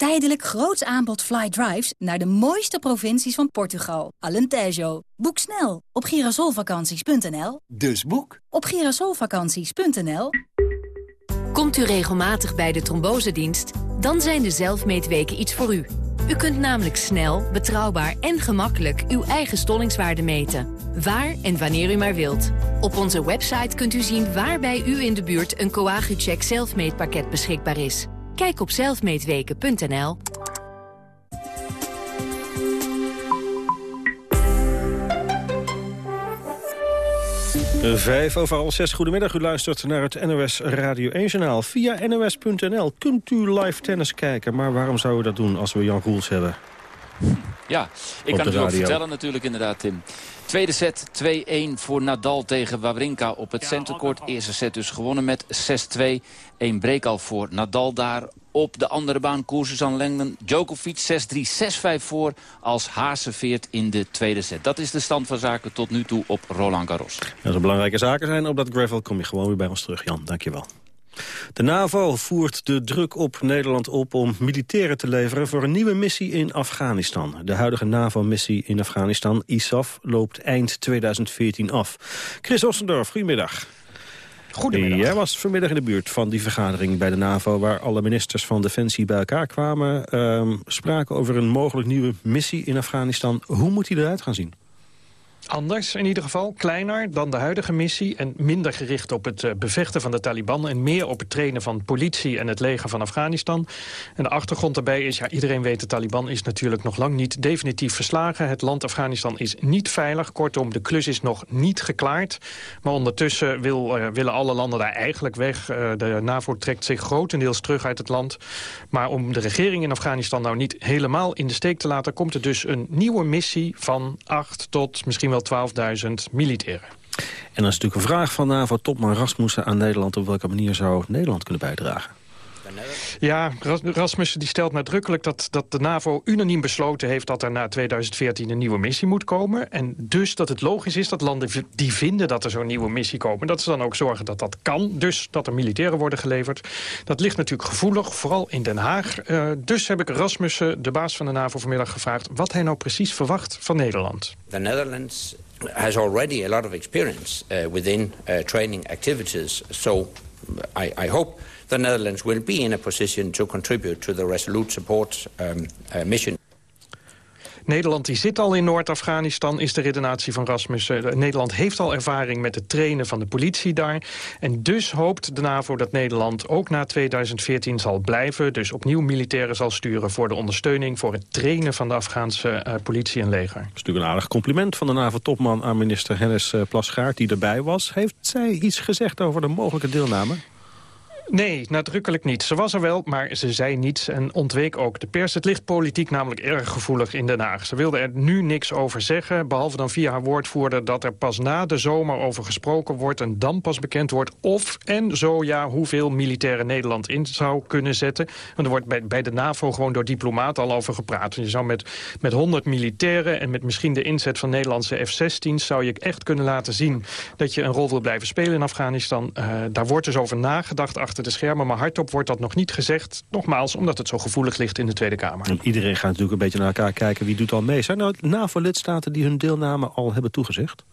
Tijdelijk groots aanbod fly drives naar de mooiste provincies van Portugal. Alentejo. Boek snel op girasolvakanties.nl. Dus boek op girasolvakanties.nl. Komt u regelmatig bij de trombosedienst? Dan zijn de zelfmeetweken iets voor u. U kunt namelijk snel, betrouwbaar en gemakkelijk uw eigen stollingswaarde meten. Waar en wanneer u maar wilt. Op onze website kunt u zien waar bij u in de buurt een Coagucheck zelfmeetpakket beschikbaar is. Kijk op zelfmeetweken.nl. Vijf over al zes. Goedemiddag, u luistert naar het NOS Radio 1-journaal. Via nos.nl kunt u live tennis kijken. Maar waarom zouden we dat doen als we Jan Roels hebben? Ja, ik kan het u ook vertellen natuurlijk inderdaad, Tim. Tweede set 2-1 voor Nadal tegen Wawrinka op het centercourt. Eerste set dus gewonnen met 6-2. Eén break al voor Nadal daar. Op de andere baan Koersuzan Lenglen. Djokovic 6-3, 6-5 voor als Haar serveert in de tweede set. Dat is de stand van zaken tot nu toe op Roland Garros. Als er belangrijke zaken zijn op dat gravel kom je gewoon weer bij ons terug, Jan. Dankjewel. De NAVO voert de druk op Nederland op om militairen te leveren voor een nieuwe missie in Afghanistan. De huidige NAVO-missie in Afghanistan, ISAF, loopt eind 2014 af. Chris Ossendorf, goedemiddag. Goedemiddag. Jij was vanmiddag in de buurt van die vergadering bij de NAVO... waar alle ministers van Defensie bij elkaar kwamen. Ehm, spraken over een mogelijk nieuwe missie in Afghanistan. Hoe moet die eruit gaan zien? Anders in ieder geval, kleiner dan de huidige missie... en minder gericht op het eh, bevechten van de Taliban... en meer op het trainen van politie en het leger van Afghanistan. En de achtergrond daarbij is, ja, iedereen weet... de Taliban is natuurlijk nog lang niet definitief verslagen. Het land Afghanistan is niet veilig. Kortom, de klus is nog niet geklaard. Maar ondertussen wil, uh, willen alle landen daar eigenlijk weg. Uh, de NAVO trekt zich grotendeels terug uit het land. Maar om de regering in Afghanistan nou niet helemaal in de steek te laten... komt er dus een nieuwe missie van acht tot misschien wel 12.000 militairen. En dan is natuurlijk een vraag van NAVO-topman Rasmussen aan Nederland... op welke manier zou Nederland kunnen bijdragen? Ja, Rasmussen die stelt nadrukkelijk dat, dat de NAVO unaniem besloten heeft... dat er na 2014 een nieuwe missie moet komen. En dus dat het logisch is dat landen die vinden dat er zo'n nieuwe missie komen... dat ze dan ook zorgen dat dat kan. Dus dat er militairen worden geleverd. Dat ligt natuurlijk gevoelig, vooral in Den Haag. Uh, dus heb ik Rasmussen, de baas van de NAVO, vanmiddag gevraagd... wat hij nou precies verwacht van Nederland. The Netherlands has already a lot of experience uh, within uh, training activities. So I, I hope the Netherlands will be in a position to contribute to the resolute support um, uh, mission. Nederland die zit al in Noord-Afghanistan, is de redenatie van Rasmussen. Nederland heeft al ervaring met het trainen van de politie daar. En dus hoopt de NAVO dat Nederland ook na 2014 zal blijven. Dus opnieuw militairen zal sturen voor de ondersteuning... voor het trainen van de Afghaanse uh, politie en leger. Dat is natuurlijk een aardig compliment van de NAVO-topman aan minister Hennis uh, Plasgaard... die erbij was. Heeft zij iets gezegd over de mogelijke deelname? Nee, nadrukkelijk niet. Ze was er wel, maar ze zei niets en ontweek ook de pers. Het ligt politiek namelijk erg gevoelig in Den Haag. Ze wilde er nu niks over zeggen, behalve dan via haar woordvoerder... dat er pas na de zomer over gesproken wordt en dan pas bekend wordt... of en zo ja, hoeveel militairen Nederland in zou kunnen zetten. Want er wordt bij, de NAVO gewoon door diplomaten al over gepraat. Je zou met, met 100 militairen en met misschien de inzet van Nederlandse F-16's... zou je echt kunnen laten zien dat je een rol wil blijven spelen in Afghanistan. Uh, daar wordt dus over nagedacht achter de schermen. Maar hardop wordt dat nog niet gezegd. Nogmaals, omdat het zo gevoelig ligt in de Tweede Kamer. En iedereen gaat natuurlijk een beetje naar elkaar kijken wie doet al mee. Zijn er NAVO-lidstaten die hun deelname al hebben toegezegd?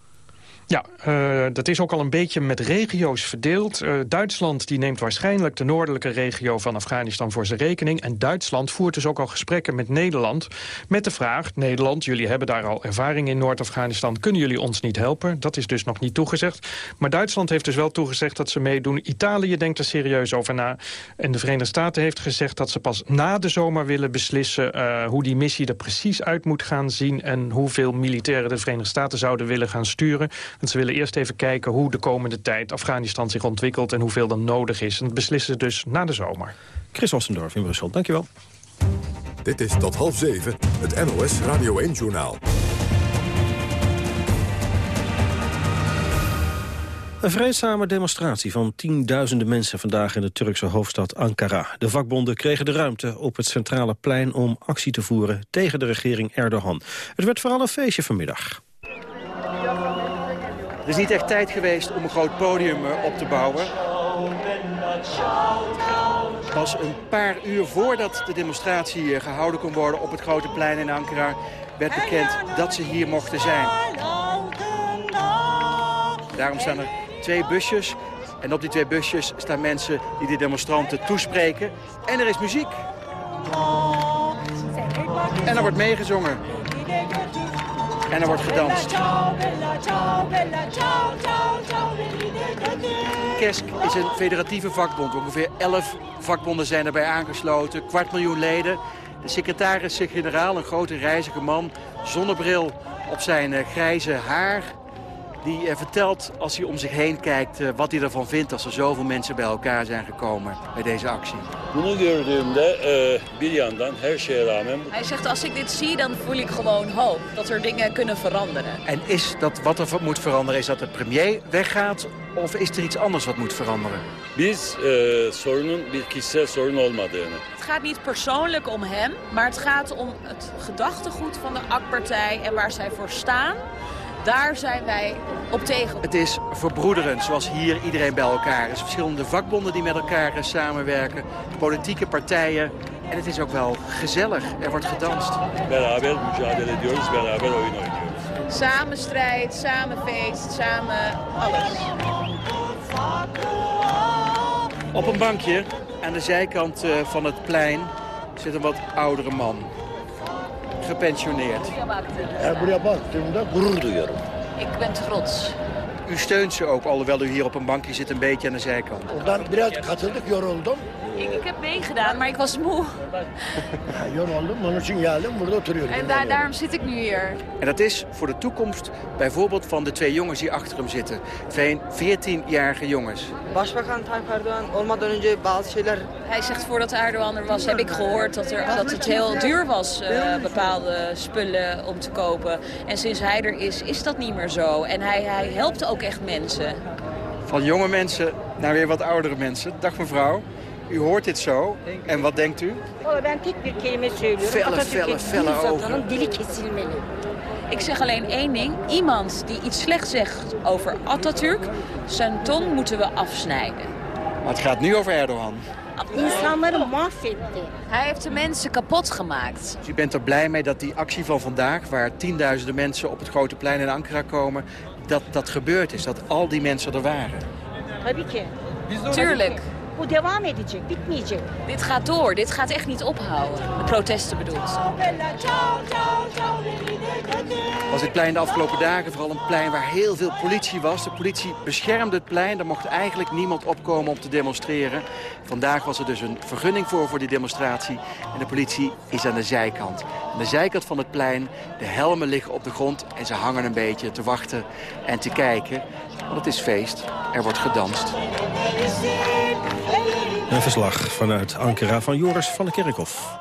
Ja, uh, dat is ook al een beetje met regio's verdeeld. Uh, Duitsland die neemt waarschijnlijk de noordelijke regio van Afghanistan voor zijn rekening. En Duitsland voert dus ook al gesprekken met Nederland met de vraag... Nederland, jullie hebben daar al ervaring in Noord-Afghanistan... kunnen jullie ons niet helpen? Dat is dus nog niet toegezegd. Maar Duitsland heeft dus wel toegezegd dat ze meedoen. Italië denkt er serieus over na. En de Verenigde Staten heeft gezegd dat ze pas na de zomer willen beslissen... Uh, hoe die missie er precies uit moet gaan zien... en hoeveel militairen de Verenigde Staten zouden willen gaan sturen... Want ze willen eerst even kijken hoe de komende tijd Afghanistan zich ontwikkelt... en hoeveel dan nodig is. En dat beslissen ze dus na de zomer. Chris Ossendorf in Brussel, dankjewel. Dit is tot half zeven, het NOS Radio 1-journaal. Een vreedzame demonstratie van tienduizenden mensen vandaag in de Turkse hoofdstad Ankara. De vakbonden kregen de ruimte op het centrale plein om actie te voeren tegen de regering Erdogan. Het werd vooral een feestje vanmiddag. Er is niet echt tijd geweest om een groot podium eh, op te bouwen. Pas een paar uur voordat de demonstratie eh, gehouden kon worden op het grote plein in Ankara... werd bekend dat ze hier mochten zijn. Daarom staan er twee busjes. En op die twee busjes staan mensen die de demonstranten toespreken. En er is muziek. En er wordt meegezongen. En er wordt gedanst. KESK is een federatieve vakbond. Ongeveer 11 vakbonden zijn erbij aangesloten. Kwart miljoen leden. De secretaris-generaal, een grote reizige man, zonnebril op zijn eh, grijze haar. Die eh, vertelt als hij om zich heen kijkt eh, wat hij ervan vindt als er zoveel mensen bij elkaar zijn gekomen bij deze actie. Bunu gördüğümde e, bir yandan her şeye rağmen... Hij zegt als ik dit zie dan voel ik gewoon hoop dat er dingen kunnen veranderen. En is dat wat er moet veranderen, is dat de premier weggaat of is er iets anders wat moet veranderen? Biz e, sorunun bir kişisel sorun olmadığını. Het gaat niet persoonlijk om hem, maar het gaat om het gedachtegoed van de AK-partij en waar zij voor staan. Daar zijn wij op tegen. Het is verbroederend, zoals hier iedereen bij elkaar is. Verschillende vakbonden die met elkaar eh, samenwerken, politieke partijen. En het is ook wel gezellig. Er wordt gedanst. Beraber mücadele ediyoruz, beraber oyun oynuyoruz. Samen strijd, samen feest, samen alles. Op een bankje aan de zijkant eh, van het plein zit een wat oudere man. Gepensioneerd. buraya baktığımda gurur duyuyorum. Ik ben trots. U steunt ze ook, alhoewel u hier op een bankje zit een beetje aan de zijkant. Oradan biraz katıldık, yoruldum. Ik, ik heb meegedaan, maar ik was moe. Ja, yoruldum, onun için geldim, burada oturuyorum. En daar, daarom zit ik nu hier. En dat is voor de toekomst bijvoorbeeld van de twee jongens die achter hem zitten. Twee 14-jarige jongens. Başbakan Tayyip Erdoğan olmadan önce bazı şeyler... Hij zegt voordat Erdogan er was, heb ik gehoord dat, er, dat het heel duur was, uh, bepaalde spullen om te kopen. En sinds hij er is, is dat niet meer zo. En hij, hij helpt ook echt mensen. Van jonge mensen naar weer wat oudere mensen. Dag mevrouw. U hoort dit zo. En wat denkt u? Ben tek bir kelime söylüyorum. Felle, felle, felle ogen. dili kesilmeli. Ik zeg alleen één ding. Iemand die iets slechts zegt over Atatürk, zijn tong moeten we afsnijden. Maar het gaat nu over Erdogan. Mahvetti. Hij heeft de mensen kapot gemaakt. Dus u bent er blij mee dat die actie van vandaag, waar tienduizenden mensen op het grote plein in Ankara komen, dat dat gebeurd is, dat al die mensen er waren. Tabii ki. Tuurlijk. Bu devam edecek, bitmeyecek. Dit gaat door, dit gaat echt niet ophouden. De protesten bedoeld. Was dit plein de afgelopen dagen vooral een plein waar heel veel politie was. De politie beschermde het plein, er mocht eigenlijk niemand opkomen om te demonstreren. Vandaag was er dus een vergunning voor voor die demonstratie. En de politie is aan de zijkant. Aan de zijkant van het plein, de helmen liggen op de grond en ze hangen een beetje te wachten en te kijken. Want het is feest, er wordt gedanst. Een verslag vanuit Ankara van Joris van der Kerkhof.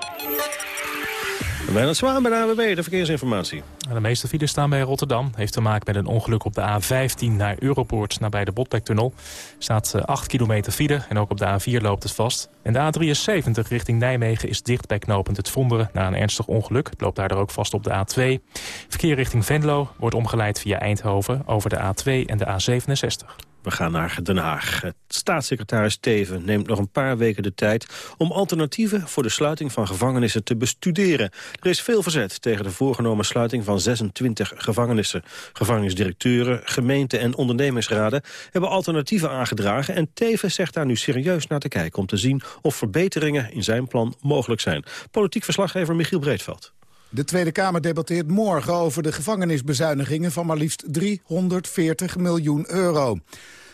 Bijna Zwaan bij de AWB, de verkeersinformatie. De meeste files staan bij Rotterdam. Heeft te maken met een ongeluk op de A15 naar Europoort... nabij de Botlektunnel. staat 8 kilometer file en ook op de A4 loopt het vast. En de A73 richting Nijmegen is dicht bij knooppunt het Vonderen... na een ernstig ongeluk. Het loopt daardoor ook vast op de A2. Verkeer richting Venlo wordt omgeleid via Eindhoven... over de A2 en de A67. We gaan naar Den Haag. Staatssecretaris Teven neemt nog een paar weken de tijd... om alternatieven voor de sluiting van gevangenissen te bestuderen. Er is veel verzet tegen de voorgenomen sluiting van 26 gevangenissen. Gevangenisdirecteuren, gemeenten en ondernemingsraden... hebben alternatieven aangedragen... en Teven zegt daar nu serieus naar te kijken... om te zien of verbeteringen in zijn plan mogelijk zijn. Politiek verslaggever Michiel Breedveld. De Tweede Kamer debatteert morgen over de gevangenisbezuinigingen van maar liefst 340 miljoen euro.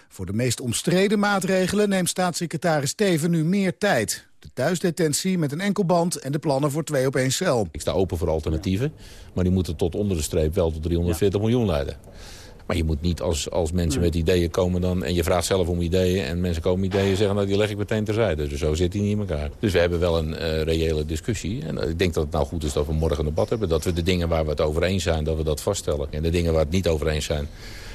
Voor de meest omstreden maatregelen neemt staatssecretaris Teven nu meer tijd. De thuisdetentie met een enkelband en de plannen voor twee op één cel. Ik sta open voor alternatieven, maar die moeten tot onder de streep wel tot 340 miljoen leiden. Maar je moet niet als, als mensen met ideeën komen dan... en je vraagt zelf om ideeën en mensen komen ideeën zeggen... nou, die leg ik meteen terzijde. Dus zo zit hij niet in elkaar. Dus we hebben wel een uh, reële discussie. En ik denk dat het nou goed is dat we morgen een debat hebben. Dat we de dingen waar we het over eens zijn, dat we dat vaststellen. En de dingen waar we het niet over eens zijn...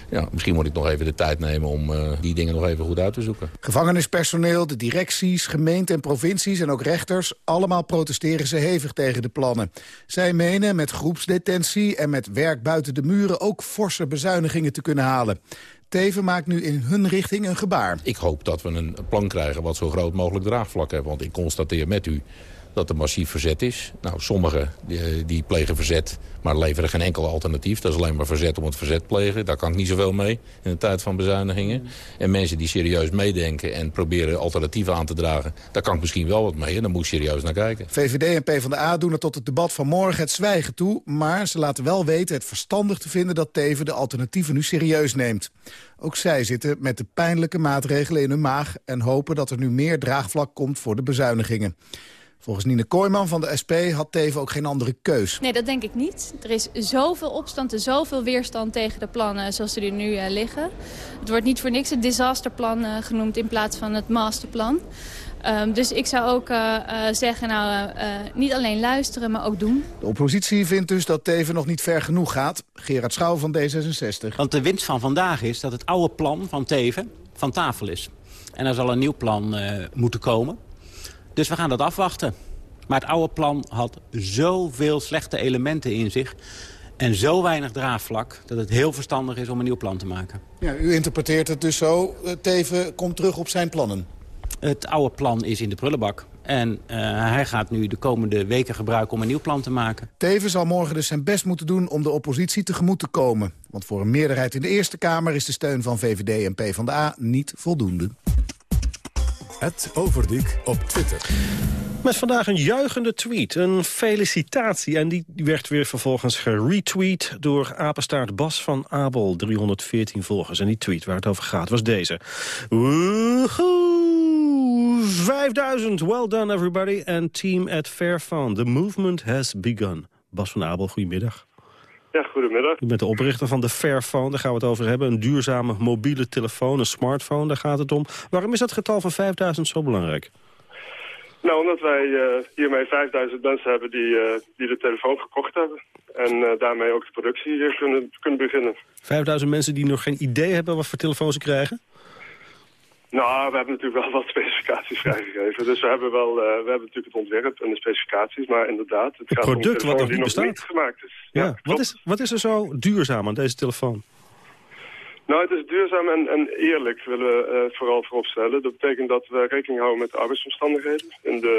Ja, misschien moet ik nog even de tijd nemen om uh, die dingen nog even goed uit te zoeken. Gevangenispersoneel, de directies, gemeenten en provincies en ook rechters... allemaal protesteren ze hevig tegen de plannen. Zij menen met groepsdetentie en met werk buiten de muren... ook forse bezuinigingen te kunnen halen. Teven maakt nu in hun richting een gebaar. Ik hoop dat we een plan krijgen wat zo groot mogelijk draagvlak heeft. Want ik constateer met u dat er massief verzet is. Nou, sommigen die, die, plegen verzet, maar leveren geen enkel alternatief. Dat is alleen maar verzet om het verzet plegen. Daar kan ik niet zoveel mee in de tijd van bezuinigingen. En mensen die serieus meedenken en proberen alternatieven aan te dragen... daar kan ik misschien wel wat mee en daar moet ik serieus naar kijken. VVD en PvdA doen er tot het debat van morgen het zwijgen toe... maar ze laten wel weten het verstandig te vinden dat Teven de alternatieven nu serieus neemt. Ook zij zitten met de pijnlijke maatregelen in hun maag... en hopen dat er nu meer draagvlak komt voor de bezuinigingen. Volgens Nine Kooijman van de SP had Teven ook geen andere keus. Nee, dat denk ik niet. Er is zoveel opstand en zoveel weerstand tegen de plannen zoals ze er nu uh, liggen. Het wordt niet voor niks het disasterplan uh, genoemd in plaats van het masterplan. Um, dus ik zou ook uh, zeggen, nou, niet alleen luisteren, maar ook doen. De oppositie vindt dus dat Teven nog niet ver genoeg gaat. Gerard Schouw van D66. Want de winst van vandaag is dat het oude plan van Teven van tafel is. En er zal een nieuw plan moeten komen. Dus we gaan dat afwachten. Maar het oude plan had zoveel slechte elementen in zich... en zo weinig draagvlak dat het heel verstandig is om een nieuw plan te maken. Ja, u interpreteert het dus zo. Eh, Teven komt terug op zijn plannen. Het oude plan is in de prullenbak. En uh, hij gaat nu de komende weken gebruiken om een nieuw plan te maken. Teven zal morgen dus zijn best moeten doen om de oppositie tegemoet te komen. Want voor een meerderheid in de Eerste Kamer is de steun van VVD en PvdA niet voldoende. Het Overdiek op Twitter. Met vandaag een juichende tweet, een felicitatie. En die werd weer vervolgens geretweet door apenstaart Bas van Abel. 314 volgers. En die tweet waar het over gaat was deze. Woehoe! 5000, well done everybody. And team at Fairphone. The movement has begun. Bas van Abel, goedemiddag. Ja, goedemiddag. U bent de oprichter van de Fairphone, daar gaan we het over hebben. Een duurzame mobiele telefoon, een smartphone, daar gaat het om. Waarom is dat getal van 5000 zo belangrijk? Nou, omdat wij uh, hiermee 5000 mensen hebben die, uh, die de telefoon gekocht hebben. En uh, daarmee ook de productie hier kunnen, kunnen beginnen. 5000 mensen die nog geen idee hebben wat voor telefoon ze krijgen? Nou, we hebben natuurlijk wel wat specificaties vrijgegeven. Dus we hebben, wel, uh, we hebben natuurlijk het ontwerp en de specificaties. Maar inderdaad, het, het gaat product om wat nog niet bestaat. Niet gemaakt is. Ja, wat, is, wat is er zo duurzaam aan deze telefoon? Nou, het is duurzaam en, en eerlijk, willen we uh, vooral vooropstellen. Dat betekent dat we rekening houden met de arbeidsomstandigheden. In de,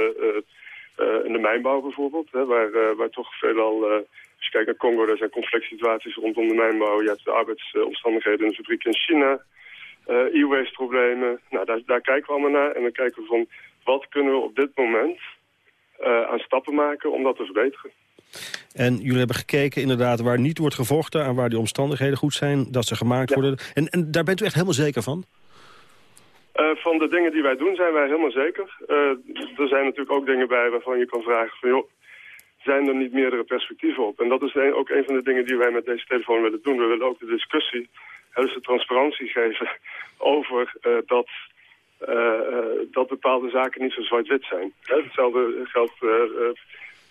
uh, in de mijnbouw bijvoorbeeld, hè, waar, waar toch veelal... als je kijkt naar Congo, daar zijn conflict situaties rondom de mijnbouw. Je hebt de arbeidsomstandigheden in de fabriek in China uh, e-waste problemen. Nou, daar, daar, kijken we allemaal naar. En dan kijken we van wat kunnen we op dit moment uh, aan stappen maken om dat te verbeteren. En jullie hebben gekeken inderdaad waar niet wordt gevochten... en waar die omstandigheden goed zijn, dat ze gemaakt ja. worden. En, en daar bent u echt helemaal zeker van? Uh, van de dingen die wij doen zijn wij helemaal zeker. er zijn natuurlijk ook dingen bij waarvan je kan vragen van... joh, zijn er niet meerdere perspectieven op? En dat is een, ook een van de dingen die wij met deze telefoon willen doen. We willen ook de discussie dus de transparantie geven over uh, dat, uh, dat bepaalde zaken niet zo zwart-wit zijn. Hetzelfde geldt,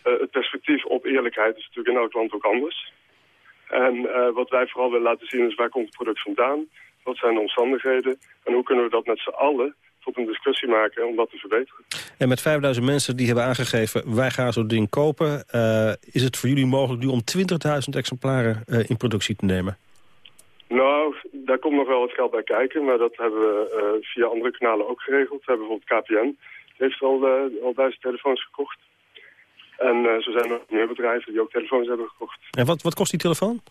het perspectief op eerlijkheid is natuurlijk in elk land ook anders. En wat wij vooral willen laten zien is waar komt het product vandaan, wat zijn de omstandigheden en hoe kunnen we dat met z'n allen tot een discussie maken om dat te verbeteren. En met 5000 mensen die hebben aangegeven, wij gaan zo'n ding kopen, is het voor jullie mogelijk nu om 20.000 exemplaren in productie te nemen? Nou, daar komt nog wel wat geld bij kijken, maar dat hebben we uh, via andere kanalen ook geregeld. We hebben bijvoorbeeld KPN, die heeft al, uh, al duizend telefoons gekocht. En uh, zo zijn er meer bedrijven die ook telefoons hebben gekocht. En wat, wat kost die telefoon?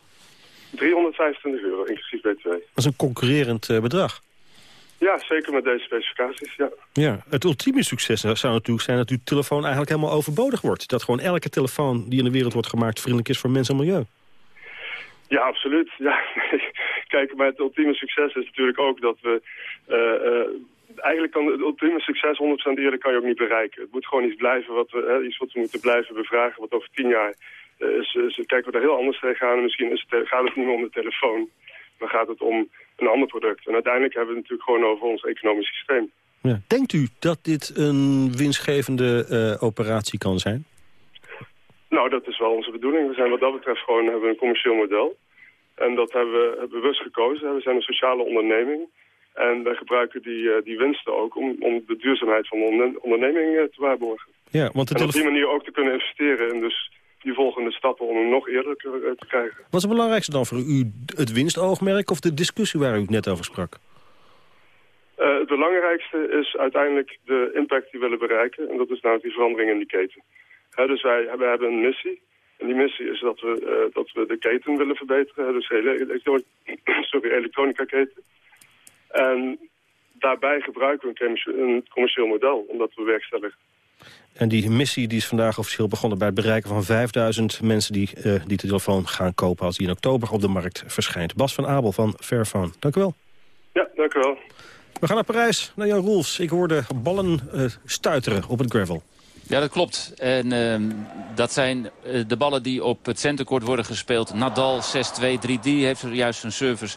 325 euro, inclusief BTW. Dat is een concurrerend bedrag. Ja, zeker met deze specificaties, ja. Ja, het ultieme succes zou natuurlijk zijn dat uw telefoon eigenlijk helemaal overbodig wordt. Dat gewoon elke telefoon die in de wereld wordt gemaakt vriendelijk is voor mens en milieu. Ja, absoluut. Ja. Kijk, maar het ultieme succes is natuurlijk ook dat we... Uh, uh, eigenlijk kan het ultieme succes 100% eerlijk kan je ook niet bereiken. Het moet gewoon iets blijven, wat we, hè, iets wat we moeten blijven bevragen, wat over tien jaar... Uh, is, is, kijken we daar heel anders tegenaan. Misschien is het, gaat het niet meer om de telefoon, maar gaat het om een ander product. En uiteindelijk hebben we het natuurlijk gewoon over ons economisch systeem. Ja. Denkt u dat dit een winstgevende operatie kan zijn? Nou, dat is wel onze bedoeling. We zijn wat dat betreft gewoon hebben een commercieel model. En dat hebben we bewust gekozen. We zijn een sociale onderneming. En wij gebruiken die, eh, die winsten ook om, om de duurzaamheid van de onderneming eh, te waarborgen. Ja, want en op die manier ook te kunnen investeren in dus die volgende stappen om hem nog eerder te, te krijgen. Wat is het belangrijkste dan voor u? Het winstoogmerk of de discussie waar u het net over sprak? Uh, het belangrijkste is uiteindelijk de impact die we willen bereiken. En dat is nou die verandering in die keten. Dus wij, wij hebben een missie. En die missie is dat we, uh, dat we de keten willen verbeteren. dus hele sorry, elektronica keten. En daarbij gebruiken we een commercieel model om dat te bewerkstelligen. En die missie die is vandaag officieel begonnen bij het bereiken van 5000 mensen die uh, die telefoon gaan kopen als die in oktober op de markt verschijnt. Bas van Abel van Fairphone, dank u wel. Ja, dank u wel. We gaan naar Parijs, naar Jan Roels. Ik hoorde ballen uh, stuiteren op het gravel. Ja, dat klopt. En uh, dat zijn uh, de ballen die op het centercourt worden gespeeld. Nadal 6-2, 3D heeft er juist zijn service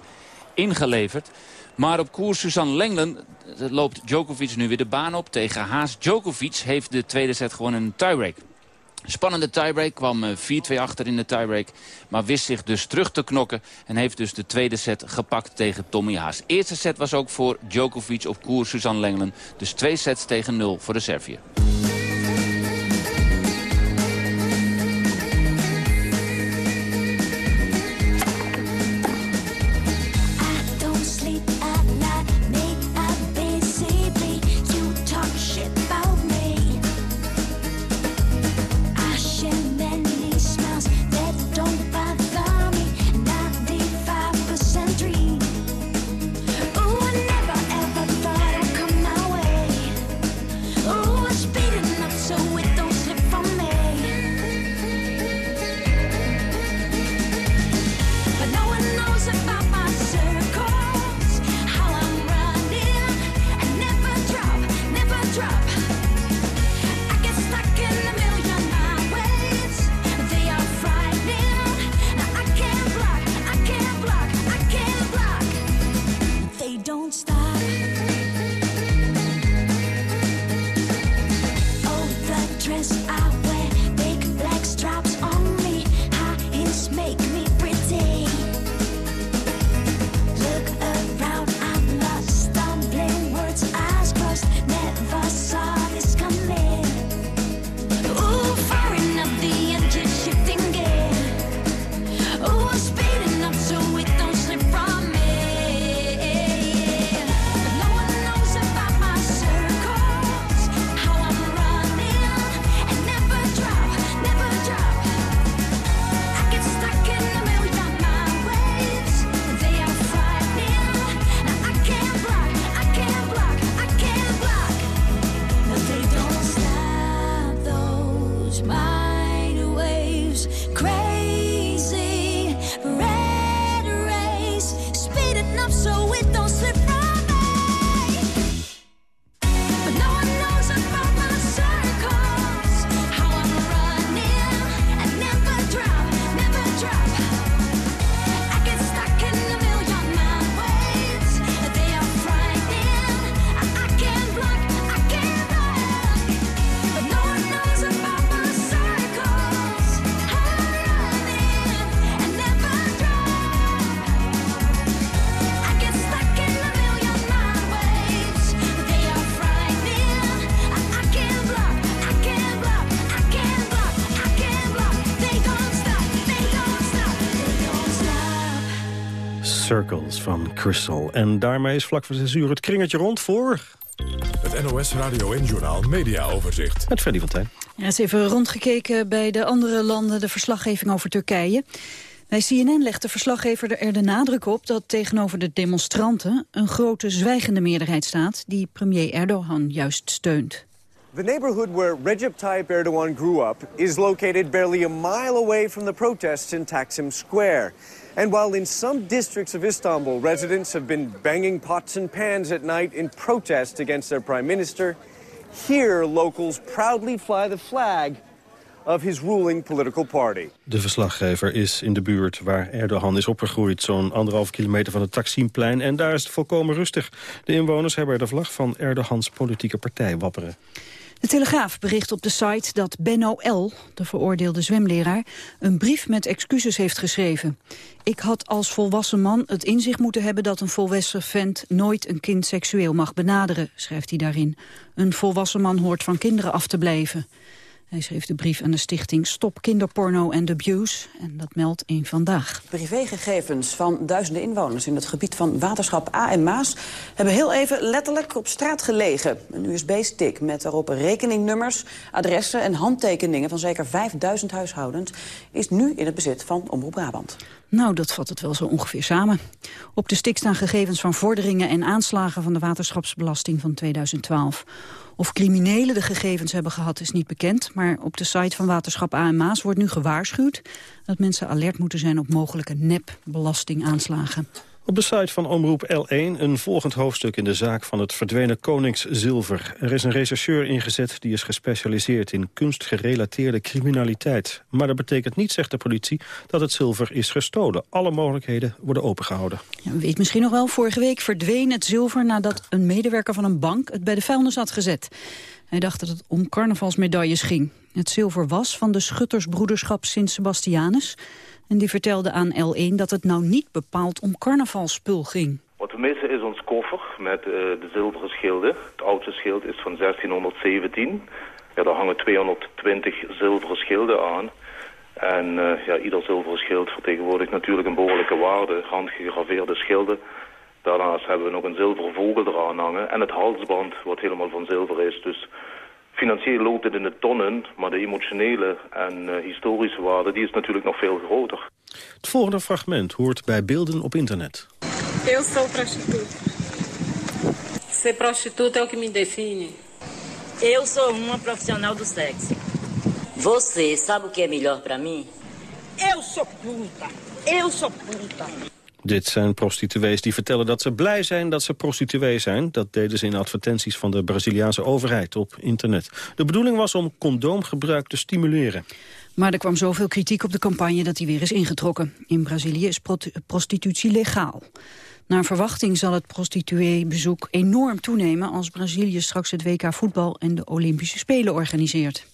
ingeleverd. Maar op koers Suzanne Lenglen loopt Djokovic nu weer de baan op tegen Haas. Djokovic heeft de tweede set gewonnen in een tiebreak. Spannende tiebreak, kwam 4-2 achter in de tiebreak. Maar wist zich dus terug te knokken en heeft dus de tweede set gepakt tegen Tommy Haas. Eerste set was ook voor Djokovic op koers Suzanne Lenglen. Dus twee sets tegen nul voor de Serviër. Crystal. En daarmee is vlak voor 6 uur het kringetje rond voor... Het NOS Radio en Journal Media Overzicht. Met Freddy van Tijn. Er is even rondgekeken bij de andere landen de verslaggeving over Turkije. Bij CNN legt de verslaggever er de nadruk op dat tegenover de demonstranten een grote zwijgende meerderheid staat die premier Erdogan juist steunt. The neighborhood where Recep Tayyip Erdogan grew up is located barely a mile away from the protests in Taksim Square. And while in some districts of Istanbul, residents have been banging pots and pans at night in protest against their prime minister, here locals proudly fly the flag of his ruling political party. De verslaggever is in de buurt waar Erdogan is opgegroeid... zo'n anderhalf kilometer van het Taksimplein. En daar is het volkomen rustig. De inwoners hebben de vlag van Erdogans politieke partij wapperen. De Telegraaf bericht op de site dat Benno L., de veroordeelde zwemleraar, een brief met excuses heeft geschreven. Ik had als volwassen man het inzicht moeten hebben dat een volwassen vent nooit een kind seksueel mag benaderen, schrijft hij daarin. Een volwassen man hoort van kinderen af te blijven. Hij schreef de brief aan de stichting Stop Kinderporno and Abuse. En dat meldt één Vandaag. Privégegevens van duizenden inwoners in het gebied van waterschap A en Maas... hebben heel even letterlijk op straat gelegen. Een USB-stick met daarop rekeningnummers, adressen en handtekeningen... van zeker 5000 huishoudens is nu in het bezit van Omroep Brabant. Nou, dat vat het wel zo ongeveer samen. Op de stick staan gegevens van vorderingen en aanslagen van de waterschapsbelasting van 2012. Of criminelen de gegevens hebben gehad is niet bekend... maar op de site van Waterschap AMA's wordt nu gewaarschuwd... dat mensen alert moeten zijn op mogelijke nep-belastingaanslagen. Op de site van Omroep L1 een volgend hoofdstuk in de zaak van het verdwenen koningszilver. Er is een rechercheur ingezet die is gespecialiseerd in kunstgerelateerde criminaliteit. Maar dat betekent niet, zegt de politie, dat het zilver is gestolen. Alle mogelijkheden worden opengehouden. Ja, weet misschien nog wel, vorige week verdween het zilver nadat een medewerker van een bank het bij de vuilnis had gezet. Hij dacht dat het om carnavalsmedailles ging. Het zilver was van de schuttersbroederschap Sint-Sebastianus... En die vertelde aan L1 dat het nou niet bepaald om carnavalspul ging. Wat we missen is ons koffer met uh, de zilveren schilden. Het oudste schild is van 1617. Ja, daar hangen 220 zilveren schilden aan. En uh, ja, ieder zilveren schild vertegenwoordigt natuurlijk een behoorlijke waarde. Handgegraveerde schilden. Daarnaast hebben we nog een zilveren vogel eraan hangen. En het halsband wat helemaal van zilver is. Dus Financieel loopt het in de tonnen, maar de emotionele en uh, historische waarde die is natuurlijk nog veel groter. Het volgende fragment hoort bij beelden op internet. Eu sou prostituta. Ser prostituta é o que me define. Eu sou uma profissional do sexo. Você sabe o que é melhor para mim? Eu sou puta. Eu sou puta. Dit zijn prostituees die vertellen dat ze blij zijn dat ze prostituee zijn. Dat deden ze in advertenties van de Braziliaanse overheid op internet. De bedoeling was om condoomgebruik te stimuleren. Maar er kwam zoveel kritiek op de campagne dat hij weer is ingetrokken. In Brazilië is prostitutie legaal. Naar verwachting zal het prostitueebezoek enorm toenemen... als Brazilië straks het WK voetbal en de Olympische Spelen organiseert.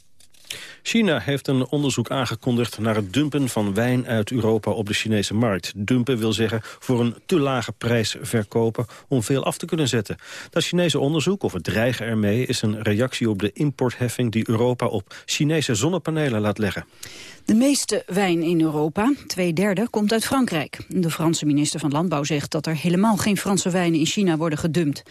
China heeft een onderzoek aangekondigd naar het dumpen van wijn uit Europa op de Chinese markt. Dumpen wil zeggen voor een te lage prijs verkopen om veel af te kunnen zetten. Dat Chinese onderzoek, of het dreigen ermee, is een reactie op de importheffing die Europa op Chinese zonnepanelen laat leggen. De meeste wijn in Europa, twee derde, komt uit Frankrijk. De Franse minister van Landbouw zegt dat er helemaal geen Franse wijnen in China worden gedumpt.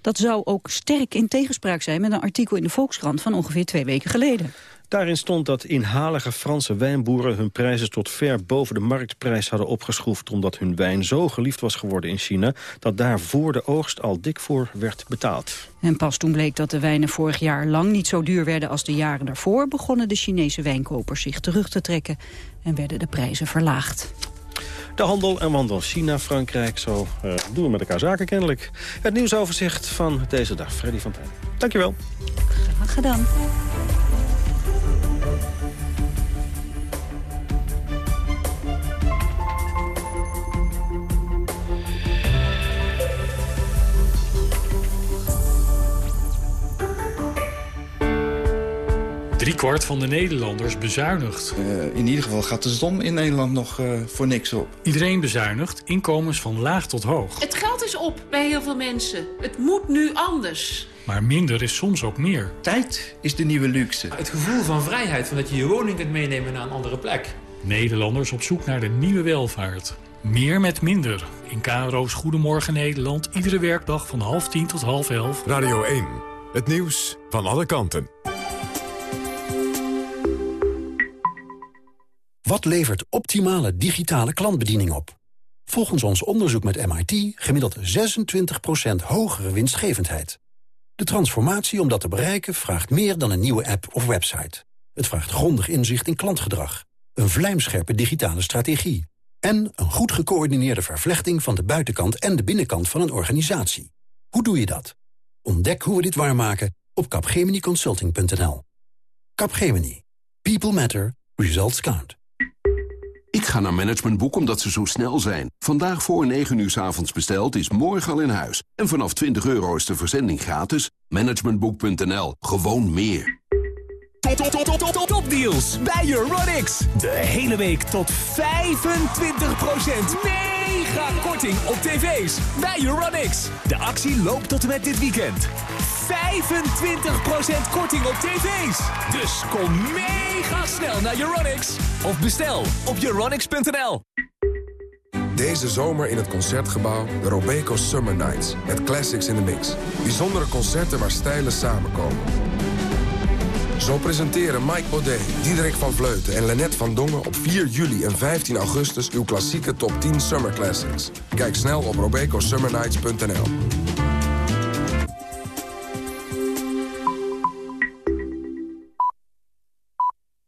Dat zou ook sterk in tegenspraak zijn met een artikel in de Volkskrant van ongeveer twee weken geleden. Daarin stond dat inhalige Franse wijnboeren hun prijzen tot ver boven de marktprijs hadden opgeschroefd omdat hun wijn zo geliefd was geworden in China dat daar voor de oogst al dik voor werd betaald. En pas toen bleek dat de wijnen vorig jaar lang niet zo duur werden als de jaren daarvoor begonnen de Chinese wijnkopers zich terug te trekken en werden de prijzen verlaagd. De handel en wandel China-Frankrijk. Zo uh, doen we met elkaar zaken kennelijk. Het nieuwsoverzicht van deze dag. Freddy van Tijn. Dankjewel. Graag gedaan. Kwart van de Nederlanders bezuinigt. Uh, in ieder geval gaat de stom in Nederland nog uh, voor niks op. Iedereen bezuinigt, inkomens van laag tot hoog. Het geld is op bij heel veel mensen. Het moet nu anders. Maar minder is soms ook meer. Tijd is de nieuwe luxe. Het gevoel van vrijheid, van dat je je woning kunt meenemen naar een andere plek. Nederlanders op zoek naar de nieuwe welvaart. Meer met minder. In KRO's Goedemorgen Nederland. Iedere werkdag van half tien tot half elf. Radio 1. Het nieuws van alle kanten. Wat levert optimale digitale klantbediening op? Volgens ons onderzoek met MIT gemiddeld 26% hogere winstgevendheid. De transformatie om dat te bereiken vraagt meer dan een nieuwe app of website. Het vraagt grondig inzicht in klantgedrag, een vlijmscherpe digitale strategie... en een goed gecoördineerde vervlechting van de buitenkant en de binnenkant van een organisatie. Hoe doe je dat? Ontdek hoe we dit waarmaken op capgeminiconsulting.nl. Capgemini. People matter. Results count. Ik ga naar Managementboek omdat ze zo snel zijn. Vandaag voor 9 uur s avonds besteld is morgen al in huis. En vanaf 20 euro is de verzending gratis. Managementboek.nl. Gewoon meer. Top, top, top, top, top, topdeals bij Euronics. De hele week tot 25% mega korting op tv's bij Euronics. De actie loopt tot en met dit weekend. 25% korting op tv's. Dus kom mega snel naar Euronics. Of bestel op euronics.nl. Deze zomer in het Concertgebouw de Robeco Summer Nights. Met classics in the mix. Bijzondere concerten waar stijlen samenkomen. Zo presenteren Mike Baudet, Diederik van Vleuten en Lennet van Dongen... op 4 juli en 15 augustus uw klassieke top 10 Summer Classics. Kijk snel op robecosummernights.nl.